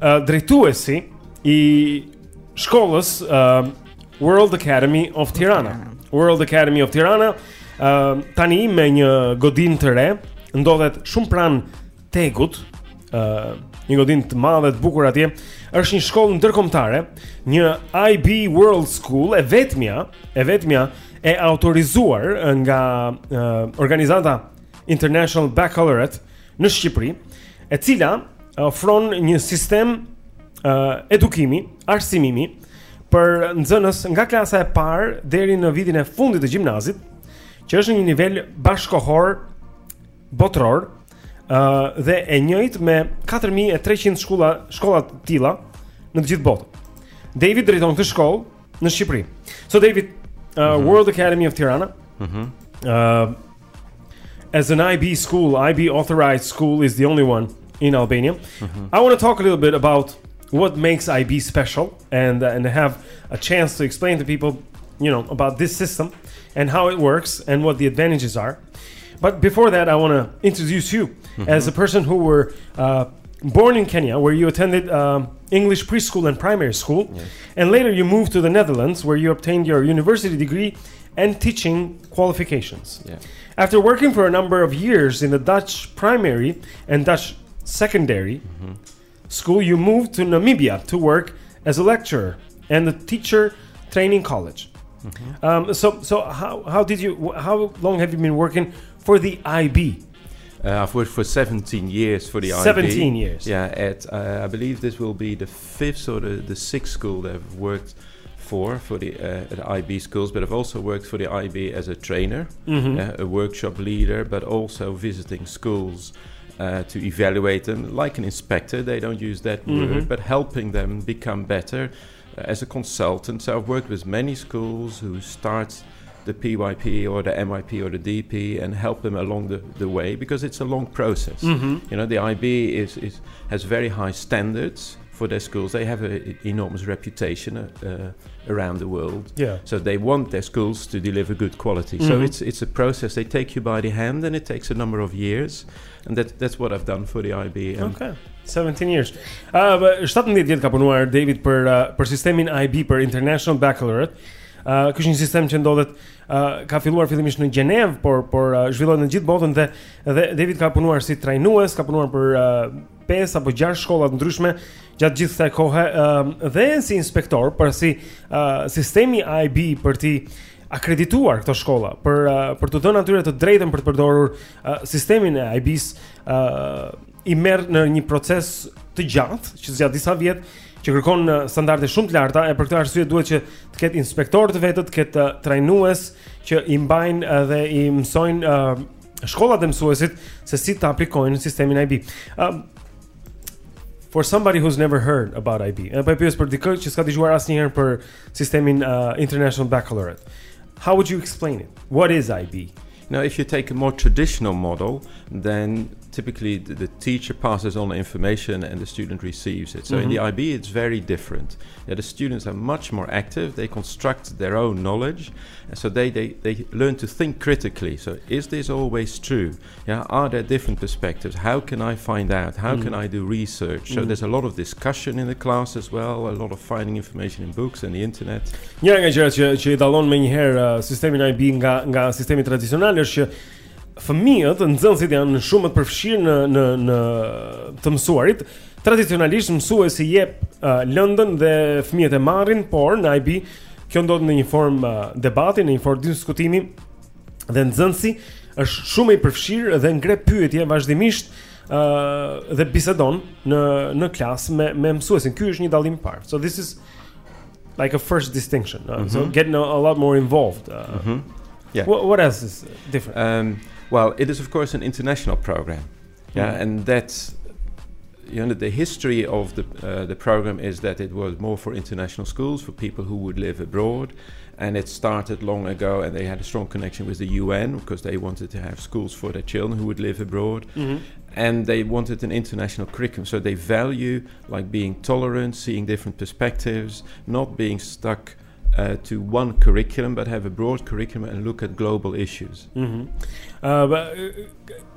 uh, drejtuesi i shkollës uh, World Academy of Tirana. World Academy of Tirana uh, tani me një godinë të re ndodhet shumë pranë Tegut, uh, një godinë të madhe të bukur atje. Është një shkollë ndërkombëtare, një IB World School e vetmja, e vetmja e autorizuar nga uh, organizata International Baccalaureate në Shqipëri, e cila ofron një sistem uh, edukimi, arsimimi për nxënës nga klasa e parë deri në vitin e fundit të gjimnazit, që është në një nivel bashkëkohor botëror, ë uh, dhe e njëjtë me 4300 shkolla shkolla të tilla në të gjithë botën. David drejton këtë shkollë në Shqipëri. So David, uh, mm -hmm. World Academy of Tirana. Mhm. Mm ë uh, As an IB school, IB authorized school is the only one in Albania. Mm -hmm. I want to talk a little bit about what makes IB special and uh, and have a chance to explain to people, you know, about this system and how it works and what the advantages are. But before that, I want to introduce you mm-hmm. as a person who were uh, born in Kenya, where you attended um, English preschool and primary school, yes. and later you moved to the Netherlands, where you obtained your university degree and teaching qualifications. Yeah. After working for a number of years in the Dutch primary and Dutch secondary, mm-hmm school, you moved to Namibia to work as a lecturer and a teacher training college. Mm -hmm. um, so, so how, how did you? How long have you been working for the IB? Uh, I've worked for 17 years for the 17 IB. 17 years. Yeah, at uh, I believe this will be the fifth or the, the sixth school that I've worked for for the, uh, IB schools, but I've also worked for the IB as a trainer, mm -hmm. a workshop leader, but also visiting schools uh, to evaluate them like an inspector. They don't use that mm -hmm. word, but helping them become better uh, as a consultant. So I've worked with many schools who start the PYP or the MIP or the DP and help them along the, the way because it's a long process. Mm -hmm. You know, the IB is, is, has very high standards for their schools. They have an enormous reputation. Uh, uh around the world. Yeah. So they want their schools to deliver good quality. Mm -hmm. So mm-hmm. it's it's a process. They take you by the hand and it takes a number of years. And that that's what I've done for the IB. And okay. 17 years. Ah, uh, 17 vjet ka punuar David për uh, për sistemin IB për International Baccalaureate. Uh, ky është një sistem që ndodhet uh, ka filluar fillimisht në Gjenevë, por por uh, zhvillohet në gjithë botën dhe dhe David ka punuar si trajnues, ka punuar për uh, 5 apo 6 shkolla të ndryshme gjatë gjithë kësaj kohe uh, dhe si inspektor për si uh, sistemi IB për ti akredituar këto shkolla për uh, për të dhënë atyre të drejtën për të përdorur uh, sistemin e IB-s uh, i merr në një proces të gjatë që zgjat disa vjet që kërkon uh, standarde shumë të larta e për këtë arsye duhet që të ketë inspektorë të vetët, të ketë uh, trajnues që i mbajnë uh, dhe i mësojnë uh, shkollat dhe mësuesit se si të aplikojnë sistemin IB. Uh, for somebody who's never heard about IB. Edhe po e pyes për dikë që s'ka dëgjuar asnjëherë për sistemin uh, International Baccalaureate. How would you explain it? What is IB? Now if you take a more traditional model, then typically the, the, teacher passes on information and the student receives it. So mm-hmm. in the IB, it's very different. Yeah, the students are much more active. They construct their own knowledge, and so they, they, they learn to think critically. So is this always true? Yeah, are there different perspectives? How can I find out? How mm. can I do research? So mm. there's a lot of discussion in the class as well, a lot of finding information in books and the internet. Njëra nga gjërat që që i dallon menjëherë uh, sistemin IB nga nga sistemi tradicional është që fëmijët, nxënësit janë shumë më të përfshirë në në në të mësuarit. Tradicionalisht mësuesi jep uh, lëndën dhe fëmijët e marrin, por në IB kjo ndodh në një formë uh, debati, në një formë diskutimi. dhe nxënësi është shumë më i përfshirë dhe ngre pyetje vazhdimisht ë uh, dhe bisedon në në klasë me me mësuesin. Ky është një dallim i parë. So this is like a first distinction. Uh, mm -hmm. So mhm. getting a, a lot more involved. Uh, mm -hmm. Yeah. What, what else is different? Um well, it is of course an international program. Yeah, and that's you know the history of the uh, the program is that it was more for international schools for people who would live abroad, and it started long ago. And they had a strong connection with the UN because they wanted to have schools for their children who would live abroad, mm -hmm. and they wanted an international curriculum. So they value like being tolerant, seeing different perspectives, not being stuck uh, to one curriculum but have a broad curriculum and look at global issues. Mhm. Mm uh,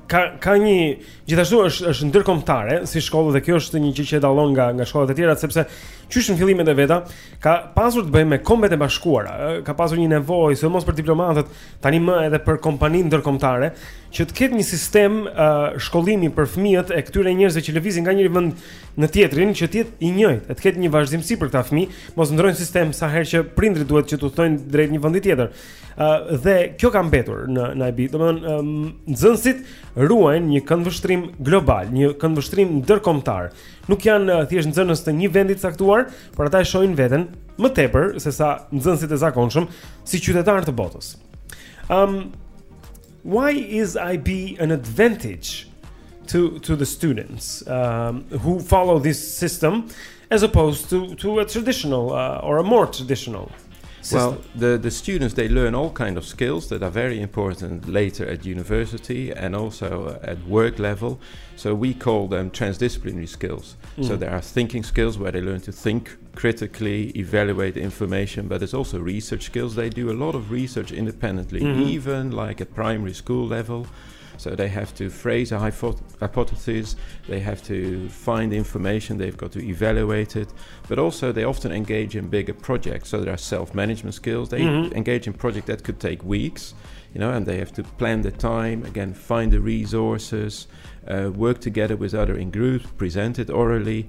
ka ka një gjithashtu është është ndërkombëtare si shkolla dhe kjo është një gjë që dallon nga nga shkollat e tjera sepse qysh në fillimet e veta ka pasur të bëjë me kombet e bashkuara, ka pasur një nevojë sidomos për diplomatët, tani më edhe për kompani ndërkombëtare që të ketë një sistem uh, shkollimi për fëmijët e këtyre njerëzve që lëvizin nga një vend në tjetrin që të jetë i njëjtë, të ketë një vazhdimësi për këta fëmijë, mos ndrojnë sistem sa herë që prindërit duhet që të udhëtojnë drejt një vendi tjetër. Ë uh, dhe kjo ka mbetur në në IB. Domethënë um, nxënësit ruajnë një këndvështrim global, një këndvështrim ndërkombëtar. Nuk janë uh, thjesht nxënës të një vendi të caktuar, por ata e shohin veten më tepër se sa nxënësit e zakonshëm si qytetarë të botës. Ëm um, why is IB an advantage to to the students um who follow this system as opposed to to a traditional uh, or a more traditional system? Well, the, the students, they learn all kind of skills that are very important later at university and also uh, at work level. So we call them transdisciplinary skills. Mm. So there are thinking skills where they learn to think critically, evaluate information, but there's also research skills. They do a lot of research independently, mm -hmm. even like at primary school level. So they have to phrase a hypothesis, they have to find information, they've got to evaluate it, but also they often engage in bigger projects. So there are self management skills. They mm-hmm. engage in projects that could take weeks, you know, and they have to plan the time, again, find the resources, uh, work together with other in groups, present it orally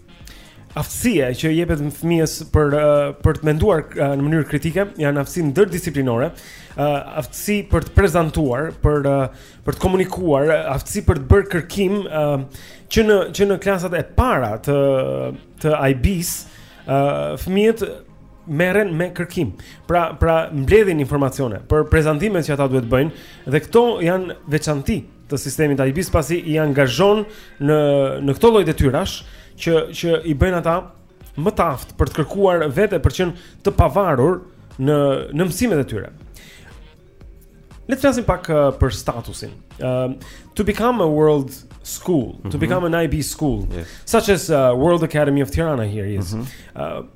aftësi që i jepen fëmijës për për të menduar në mënyrë kritike, janë aftësi ndërdisiplinore, aftësi për të prezantuar, për për të komunikuar, aftësi për të bërë kërkim që në që në klasat e para të të IB-s, fëmijët merren me kërkim. Pra, pra mbledhin informacione për prezantimet që ata duhet të bëjnë dhe këto janë veçanti të sistemit të IB-s pasi i angazhon në në këto lloj detyrash që që i bëjnë ata më të aftë për të kërkuar vetë e për të qenë të pavarur në në mësimet e tyre. Le të flasim pak uh, për statusin. Ëm uh, to become a world school, mm -hmm. to mhm. become an IB school, yes. such as uh, World Academy of Tirana here is. Mm -hmm. uh,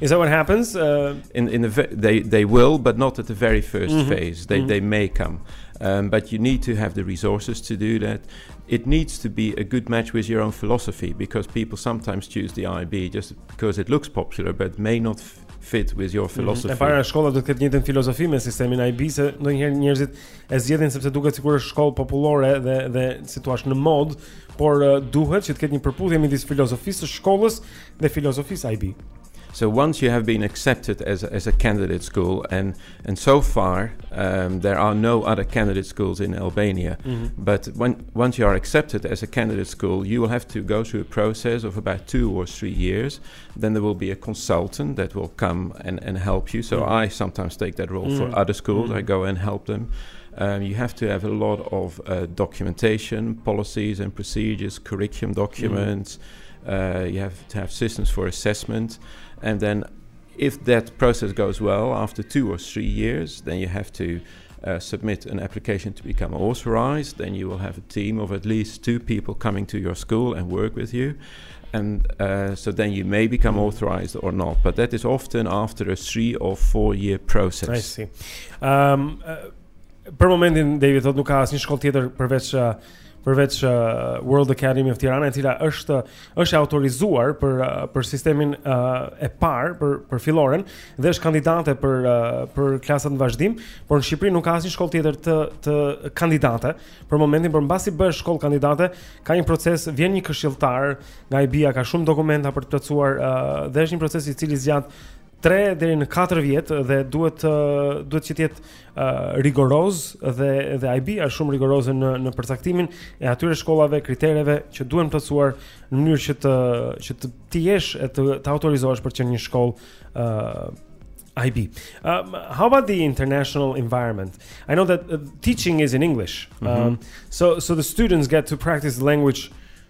Is that what happens? Uh, in in the they they will, but not at the very 1st mm -hmm. phase. They mm -hmm. they may come, um, but you need to have the resources to do that. It needs to be a good match with your own philosophy because people sometimes choose the IB just because it looks popular, but may not fit with your mhm. philosophy. Mm -hmm. E para shkolla do të ketë të njëjtën filozofi me sistemin IB se ndonjëherë njerëzit e zgjedhin sepse duket sikur është shkollë popullore dhe dhe si të thuash në modë, por uh, duhet që të ketë një përputhje midis filozofisë së shkollës dhe filozofisë IB. So once you have been accepted as a, as a candidate school, and and so far um, there are no other candidate schools in Albania. Mm-hmm. But when once you are accepted as a candidate school, you will have to go through a process of about two or three years. Then there will be a consultant that will come and, and help you. So mm-hmm. I sometimes take that role mm-hmm. for mm. other schools. Mm. I go and help them. Um, you have to have a lot of uh, documentation, policies and procedures, curriculum documents. Mm. Uh, you have to have systems for assessment. and then if that process goes well after 2 or 3 years then you have to uh, submit an application to become authorized then you will have a team of at least 2 people coming to your school and work with you and uh, so then you may become authorized or not but that is often after a 3 or 4 year process I see um uh, për momentin David thot nuk ka asnjë shkollë tjetër përveç uh, përveç uh, World Academy of Tirana, e cila është është e autorizuar për uh, për sistemin uh, e parë për për filloren dhe është kandidate për uh, për klasat në vazhdim, por në Shqipëri nuk ka asnjë shkollë tjetër të të kandidate për momentin, por mbasi bëhesh shkollë kandidate, ka një proces, vjen një këshilltar nga IB-ja, ka shumë dokumenta për të plotësuar uh, dhe është një proces i cili zgjat 3 deri në 4 vjet dhe duhet të duhet që të jetë uh, rigoroz dhe dhe IB është shumë rigoroze në në përcaktimin e atyre shkollave, kritereve që duhen plotësuar në mënyrë që të që të arrish e të të autorizohesh për të qenë një shkollë uh, IB. Um, how about the international environment? I know that uh, teaching is in English. Mm -hmm. um, so so the students get to practice the language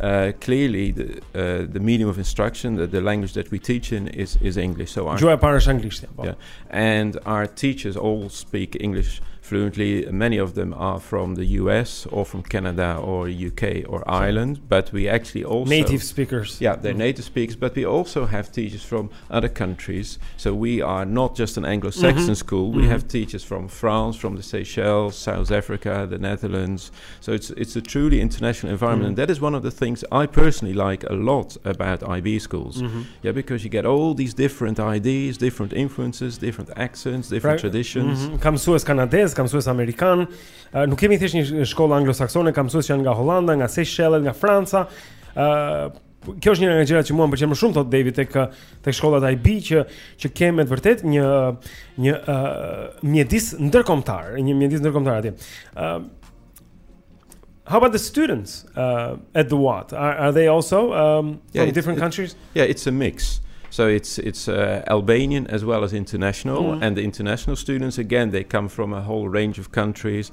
uh, clearly the, uh, the medium of instruction, the, the, language that we teach in is, is English. So our, yeah, and our teachers all speak English fluently. Many of them are from the US or from Canada or UK or Ireland, but we actually also native speakers. Yeah, they're mm. native speakers, but we also have teachers from other countries. So we are not just an Anglo-Saxon mm-hmm. school. We mm-hmm. have teachers from France, from the Seychelles, South Africa, the Netherlands. So it's it's a truly international environment, mm -hmm. and that is one of the things I personally like a lot about IB schools. Mm -hmm. Yeah, because you get all these different ideas, different influences, different accents, different pra, traditions. Mm -hmm. Ka mësues kanadezë, ka mësues amerikanë. Uh, nuk kemi thjesht një shkollë anglosaksone, ka mësues që janë nga Holanda, nga Seychelles, nga Franca. Uh, Kjo është një nga gjërat që mua më pëlqen më shumë thotë David tek tek shkollat IB që që kemi me të vërtetë një një uh, mjedis ndërkombëtar, një mjedis ndërkombëtar atje. Ë uh, How about the students uh, at the WAT? Are, are they also um, yeah, from different it, countries? Yeah, it's a mix. So it's it's uh, Albanian as well as international, mm. and the international students again they come from a whole range of countries.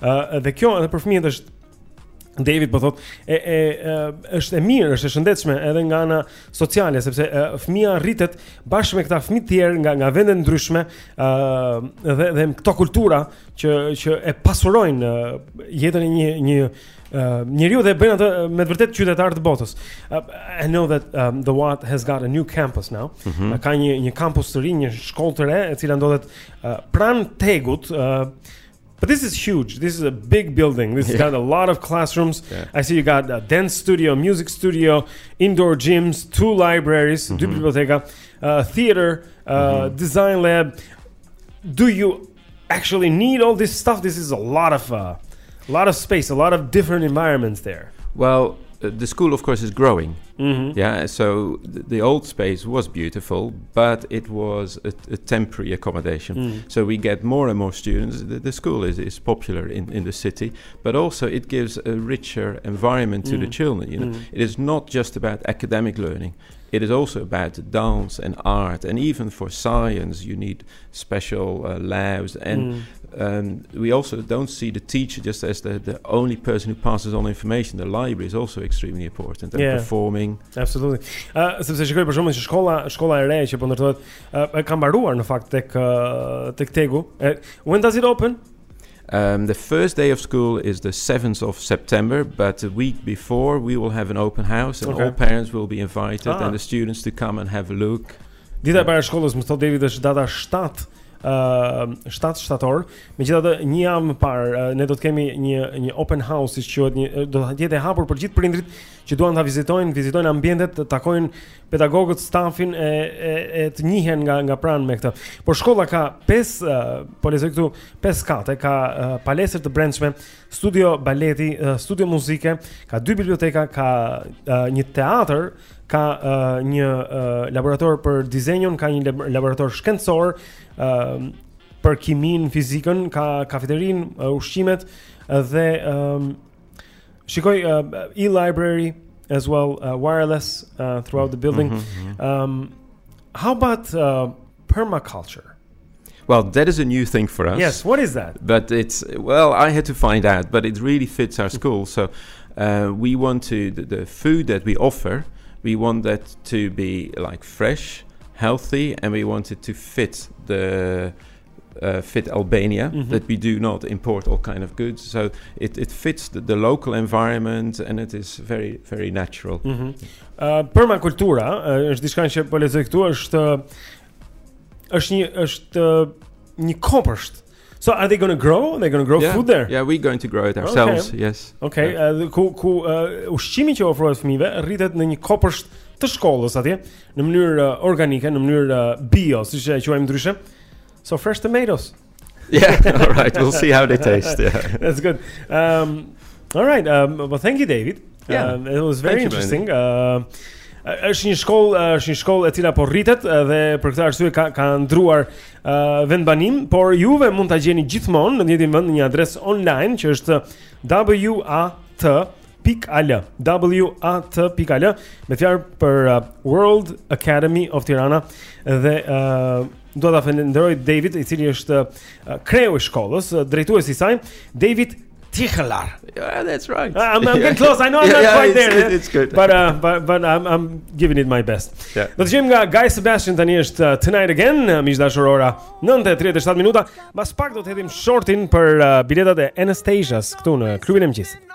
Ë uh, dhe kjo edhe për fëmijët është David po thot, e e është e mirë, është e shëndetshme edhe nga ana sociale sepse fëmija rritet bashkë me këta fëmijë të tjerë nga nga vende të ndryshme, ë dhe dhe këto kultura që që e pasurojnë jetën e një një uh, njeriu dhe bëjnë atë me të vërtetë qytetar të botës. Uh, I know that um, the WAT has got a new campus now. Mm -hmm. uh, ka një një kampus të ri, një shkollë të re e cila ndodhet uh, pranë TEG-ut, uh, But this is huge. This is a big building. This yeah. got a lot of classrooms. Yeah. I see you got a dance studio, music studio, indoor gyms, two libraries, mm-hmm. two biblioteca, uh, theater, uh, mm-hmm. design lab. Do you actually need all this stuff? This is a lot of a uh, lot of space, a lot of different environments there. Well, uh, the school, of course, is growing. Mm-hmm. Yeah, so th- the old space was beautiful, but it was a, temporary accommodation. Mm. So we get more and more students. The, the, school is, is popular in, in the city, but also it gives a richer environment to mm. the children. You know, mm. it is not just about academic learning. it is also about dance and art and even for science you need special uh, labs and mm. um we also don't see the teacher just as the, the only person who passes on information the library is also extremely important and yeah. performing absolutely so the school for example shkolla, shkolla e re që po ndërtohet uh, e ka mbaruar në fakt tek uh, tek tegu when does it open Um, the first day of school is the 7th of September, but the week before we will have an open house and okay. all parents will be invited ah. and the students to come and have a look. Dita e parë e shkollës më thotë David është data 7 uh, 7 shtator. Megjithatë, një javë më parë uh, ne do të kemi një një open house, siç quhet, një do të jetë e hapur për gjithë prindërit që duan ta vizitojnë, vizitojnë ambientet, të takojnë pedagogët, stafin e e e të njihen nga nga pranë me këtë. Por shkolla ka 5 uh, po lexoj këtu 5 kate, ka uh, palestër të brendshme, studio baleti, uh, studio muzike, ka dy biblioteka, ka uh, një teatër, ka uh, një uh, laborator për dizenjon, ka një laborator shkencor, uh, për kiminë, fizikën, ka kafeterinë, uh, ushqimet dhe um, Shikoi uh, e-library as well uh, wireless uh, throughout the building. Mm-hmm, mm-hmm. um, how about uh, permaculture? Well, that is a new thing for us. Yes, what is that? But it's well, I had to find out, but it really fits our school. So uh, we want to the, the food that we offer, we want that to be like fresh, healthy, and we want it to fit the uh, fit Albania mm-hmm. that we do not import all kind of goods. So it it fits the, the local environment and it is very very natural. Mhm. Mm uh, permakultura uh, është diçka që po lexoj këtu është është një është uh, një kopsht. So are they going to grow? They're going to grow yeah. food there. Yeah, we're going to grow it ourselves. Okay. Yes. Okay. Yeah. Uh, ku ku uh, ushqimi që ofrohet fëmijëve rritet në një kopsht të shkollës atje, në mënyrë uh, organike, në mënyrë uh, bio, siç e quajmë ndryshe. Mhm. So fresh tomatoes. Yeah, all right. We'll see how they taste. Yeah. That's good. Um all right. Um well thank you David. Yeah, um, it was very interesting. Uh, është një shkollë, është një shkollë e cila po rritet dhe për këtë arsye ka ka ndërruar uh, vendbanim, por juve mund ta gjeni gjithmonë në të njëjtin vend, në një adresë online që është w a t Pik al, W A T Pik al, me fjalë për uh, World Academy of Tirana dhe uh, dua ta falenderoj David, i cili është uh, kreu i shkollës, uh, drejtuesi i saj, David Tichelar. Yeah, that's right. Uh, I'm, I'm getting close. I know I'm yeah, not quite yeah, there. It's, it's good. But uh, but but I'm I'm giving it my best. Yeah. Do të dëgjojmë nga Guy Sebastian tani është uh, Tonight Again, uh, miq të dashur ora 9:37 minuta. Mbas pak do të hedhim shortin për uh, biletat e Anastacias këtu në klubin e mëngjesit.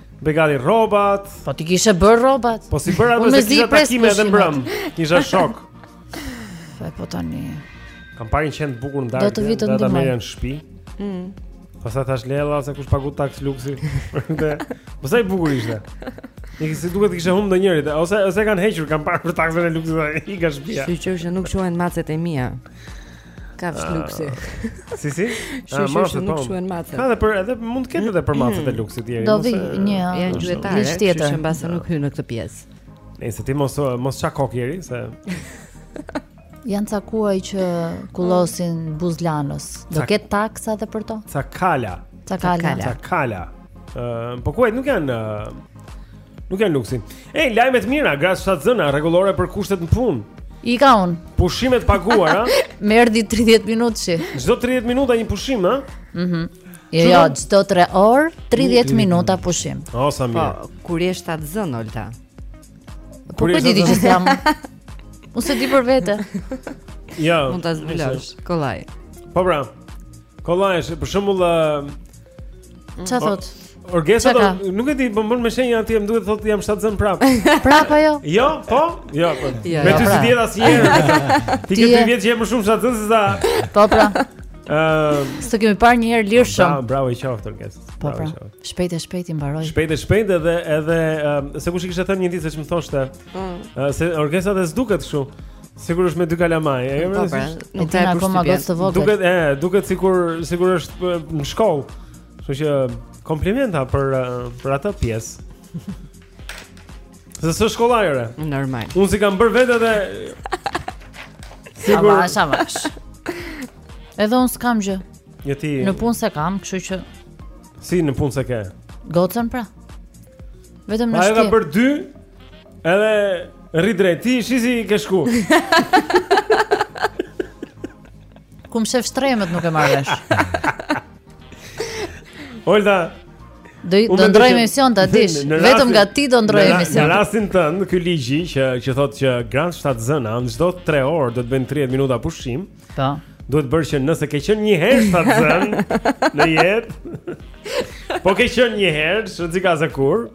Bëj gati rrobat. Po ti kishe bër rrobat. Po si bëra ato se kisha takime edhe mbrëm. Kisha shok. Sa po tani. Kam parë një qen të bukur ndaj. Do të vi të ndihmoj. Ata në shtëpi. Mm. Pastaj thash Lela se kush pagu taks luksi. Dhe po sa i bukur ishte. Më duket i kishte humb ndonjërit, ose ose kanë hequr, kanë parë për taksën e luksit dhe i ka shtëpia. Siç është, nuk shihen macet e mia. Ka ah, luksit. Ah, si si? Ah, Shumë shumë nuk po. shihen macet. Ka dhe për edhe mund të ketë edhe për macet e luksit deri. Dobi janë gjuetare, kështu që mbase nuk hyn në këtë pjesë. Nëse ti mos mos ça kokë Eri se Jan ca kuaj që kullosin buzlanës. Do ket taksa edhe për to? Ca kala. Ca kala. Ca kala. Ëm, po kuaj nuk janë Nuk janë luksi. Ej, lajme të mira, gratë shtatzëna rregullore për kushtet në punë. I ka un. Pushime të paguara. Deri 30 minutësh. Çdo 30 minuta një pushim, ha? Mhm. Mm jo, jo, çdo 3 orë 30 minuta pushim. O sa mirë. Po, kur je shtatzën Olta. Po ku di që jam? Unë se di për vete. Ja. Jo, Mund ta zbulosh, kollaj. Po pra. Kollaj, për shembull, Çfarë thot? Orgesta do, nuk e di, po më bën me shenja aty, më duket thotë jam shtatzën prap. Prap apo? Jo, po? Jo, po. Jo, me jo, ty pra. s'i dihet asnjëherë. Ti ke dy vjet që je më shumë shtatzën se sa. Po pra. Ëm, s'të kemi parë një herë lirshëm. Bravo, bravo i qoftë Orgestës. Po pra. Shpejt e shpejt i mbaroi. Shpejt e shpejt edhe edhe se kush i kishte thënë një ditë se ç'më thoshte. Mm. Se Orgesta ti s'dukesh kështu. Sikur është me dy kalamaj, e kemi. Po, pra, nuk ka akoma gocë të vogël. Duket, e, duket sikur sikur është në shkollë. Kështu që komplimenta për për atë pjesë. Se s'është kollaj ore. Normal. Unë s'i kam bërë vetë dhe Sigur. Avash, avash. Edhe unë s'kam gjë. Jo ti. Në punë s'e kam, kështu që Si në punë s'e ke? Gocën pra. Vetëm në shtëpi. Ai ka bërë dy, Edhe rri drejt, ti shi si ke shku. Ku më shef shtrembët nuk e marrë vesh. Olta, Do i- Unë do ndroj që- emision ta dish. Në- në Vetëm rastin- nga ti do ndroj në ra- emision. Në rastin tënd, ky ligji që që thotë që gratë shtatzëna në çdo 3 orë do të bëjnë 30 minuta pushim, Po. Duhet bërë që nëse ke qenë një herë sa të zë në jetë. Po ke qenë një herë, s'u di ka zakur.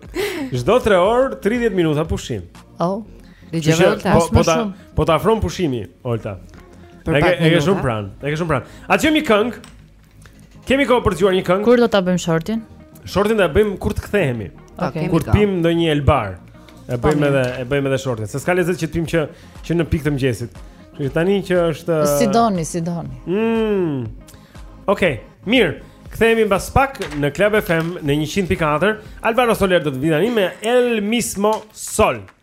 Çdo 3 orë 30 minuta pushim. Oh. Dhe gjëra të po, po ta po ta afron pushimi, Olta. E ke e ke shumë pranë. E ke shumë pranë. A dëgjojmë një këngë? Kemi kohë për të dëgjuar një këngë. Kur do ta bëjmë shortin? Shortin do ta bëjmë kur të kthehemi. Okay. Kur të pimë ndonjë elbar. E bëjmë edhe e bëjmë edhe shortin. Se s'ka lezet që të pimë që që në pikë të mëngjesit. Që tani që është Si doni, si doni. Mm. Okej, okay. mirë. Kthehemi mbas pak në Club FM në 100.4. Alvaro Soler do të vijë tani me El Mismo Sol.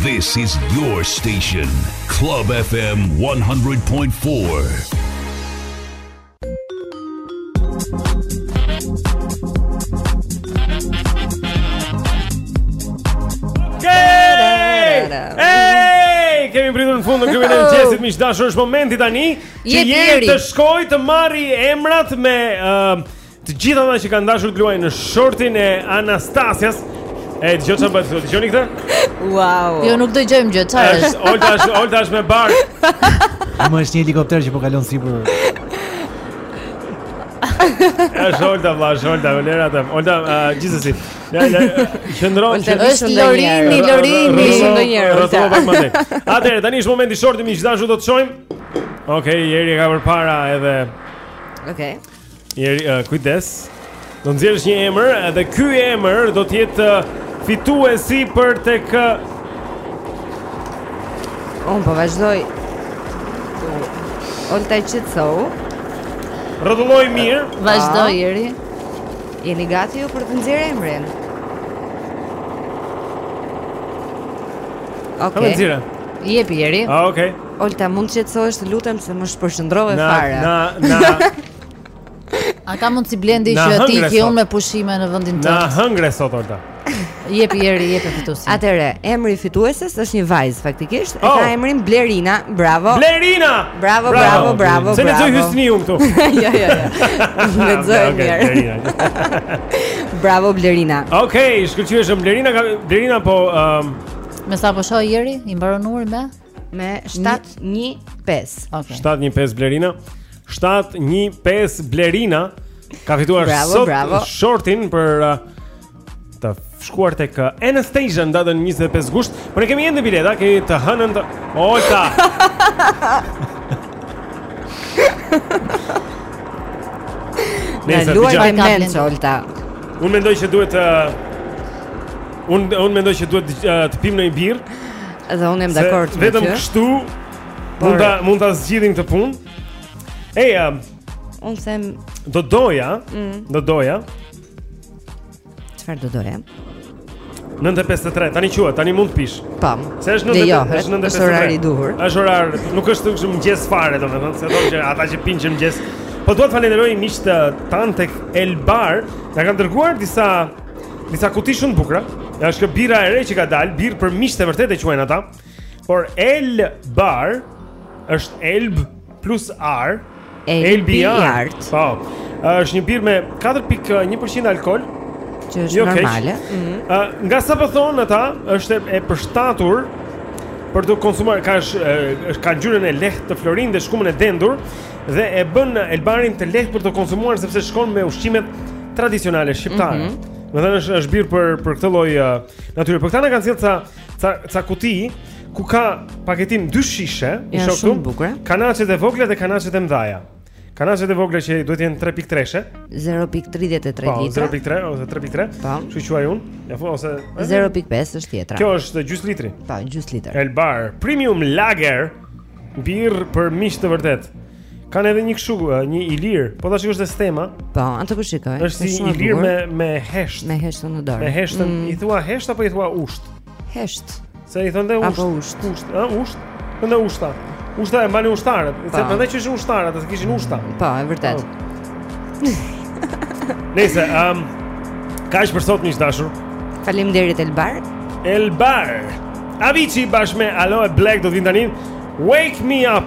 This is your station, Club FM 100.4. Hey! Kemi mbërritur në fund në klubin e oh. mëngjesit, miq të dashur, është momenti tani që Jeri të shkojë të marrë emrat me uh, Të gjithë ata që kanë dashur të luajnë në shortin e Anastasias, e dëgjoj çfarë bëhet, dëgjoni këtë? Wow. Jo nuk dëgjojmë gjë, çfarë është? Olta është, Olta është me bar. Më është një helikopter që po kalon sipër. Është Olta, vla, është Olta, vlera atë. Olta, gjithsesi. Ja, ja, qëndron. Olta është Lorini, Lorini ndonjëherë. Rrotuar pak më tej. Atëherë tani është momenti i shortit, miq të dashur do të shohim. Okej, okay, Jeri ka përpara edhe Okej. Okay. Jeri, uh, kujdes. Do nxjerrësh një emër dhe ky emër do të jetë uh, fituesi për tek uh, Unë po vazhdoj. Olta, qetësohu. Rrotulloje mirë. Vazhdo, Jeri. Jeni gati ju për të nxjerrë emrin. Okej. Okay. Jepi, Jeri. Ah, okej. Okay. Olta, mund të qetësohesh, të lutem se më shpërqendrove fare. Na na na. A ka mundësi Blendi që të iki unë me pushime në vendin tënd? Na hëngre sot Olta. Jepi Jeri, jepe fituesin Atëherë, emri i fitueses është një vajzë faktikisht oh. E ka oh. emrin Blerina, bravo Blerina! Bravo, bravo, bravo, bravo Se në zëj hysni unë këtu Jo, jo, jo Në zëj mjerë Bravo, Blerina Okej, okay, shkëlqyer Blerina, Blerina po... Um... Me sa po shoh Jeri, i mbaron numri me? Me 715. Okay. 715 Blerina. 715 Blerina ka fituar bravo, sot bravo. shortin për uh, të shkuar tek uh, Anastasia në datën 25 gusht. Por ne kemi ende bileta, kemi të hënën të Olta. Nëse luaj me mend Olta. Unë mendoj që duhet të uh, Unë unë mendoj që duhet uh, të pimë ndonjë birrë. Edhe unë jam dakord me ty. Vetëm kështu mund ta mund ta zgjidhim këtë punë. Ej, um, unë tani do doja, mm. do doja. Çfarë do doja? 9:53. Tani quhet, tani mund të pish. Pam. Po. Se është 9:53. Jo, është 9:53. Është orari i duhur. Është orar, nuk është kështu mëngjes fare, domethënë, se di që ata që pinë mëngjes. Po duhet të falenderoj miqtë tanë tek El Bar, na kanë dërguar disa Disa kuti shumë të bukura. Ja është kjo birra e re që ka dalë, birrë për miq të vërtetë e quajnë ata. Por El Bar është Elb plus R. Elbar. Po. Është një birrë me 4.1% alkool, që është, jo, normale. Ëh, mm -hmm. uh, nga sa po thonë ata, është e përshtatur për të konsumuar, ka është ka ngjyrën e lehtë të florinjtë dhe shkumën e dendur dhe e bën Elbarin të lehtë për t'u konsumuar sepse shkon me ushqimet tradicionale shqiptare. Mm -hmm. Më thënë është është bir për për këtë lloj natyre. Por këta na kanë sjellë ca ca ca kuti ku ka paketim dy shishe, ja shumë bukur. Kanaçet e vogla dhe kanaçet e mëdha. Kanaçet e vogla që duhet të jenë 3.3-she. 0.33 po, litra. Po, 0.3 ose 3.3. Po. Ç'u quaj unë? Ja po ose 0.5 është tjetra. Kjo është gjysmë litri. Po, gjysmë litër. Elbar Premium Lager birrë për miq të vërtetë. Kanë edhe një kështu, një ilir. Po ta shohësh te stema. Po, atë po shikoj. Është si ilir me me heshtë. Me heshtën në dorë. Me heshtën, mm. i thua heshtë apo i thua ushtë? Heshtë. Se i thonë dhe ushtë. Apo ushtë. Ushtë, ë, ushtë. Po në ushta. Ushta e mbanin ushtarët. Se po. prandaj që ishin ushtarët, se kishin ushta. Po, e vërtetë. Po. Nejse am um, kaq për sot miq të dashur. Faleminderit Elbar. Elbar. Avicii bashkë me Aloe Blacc do të vinë tani. Wake me up.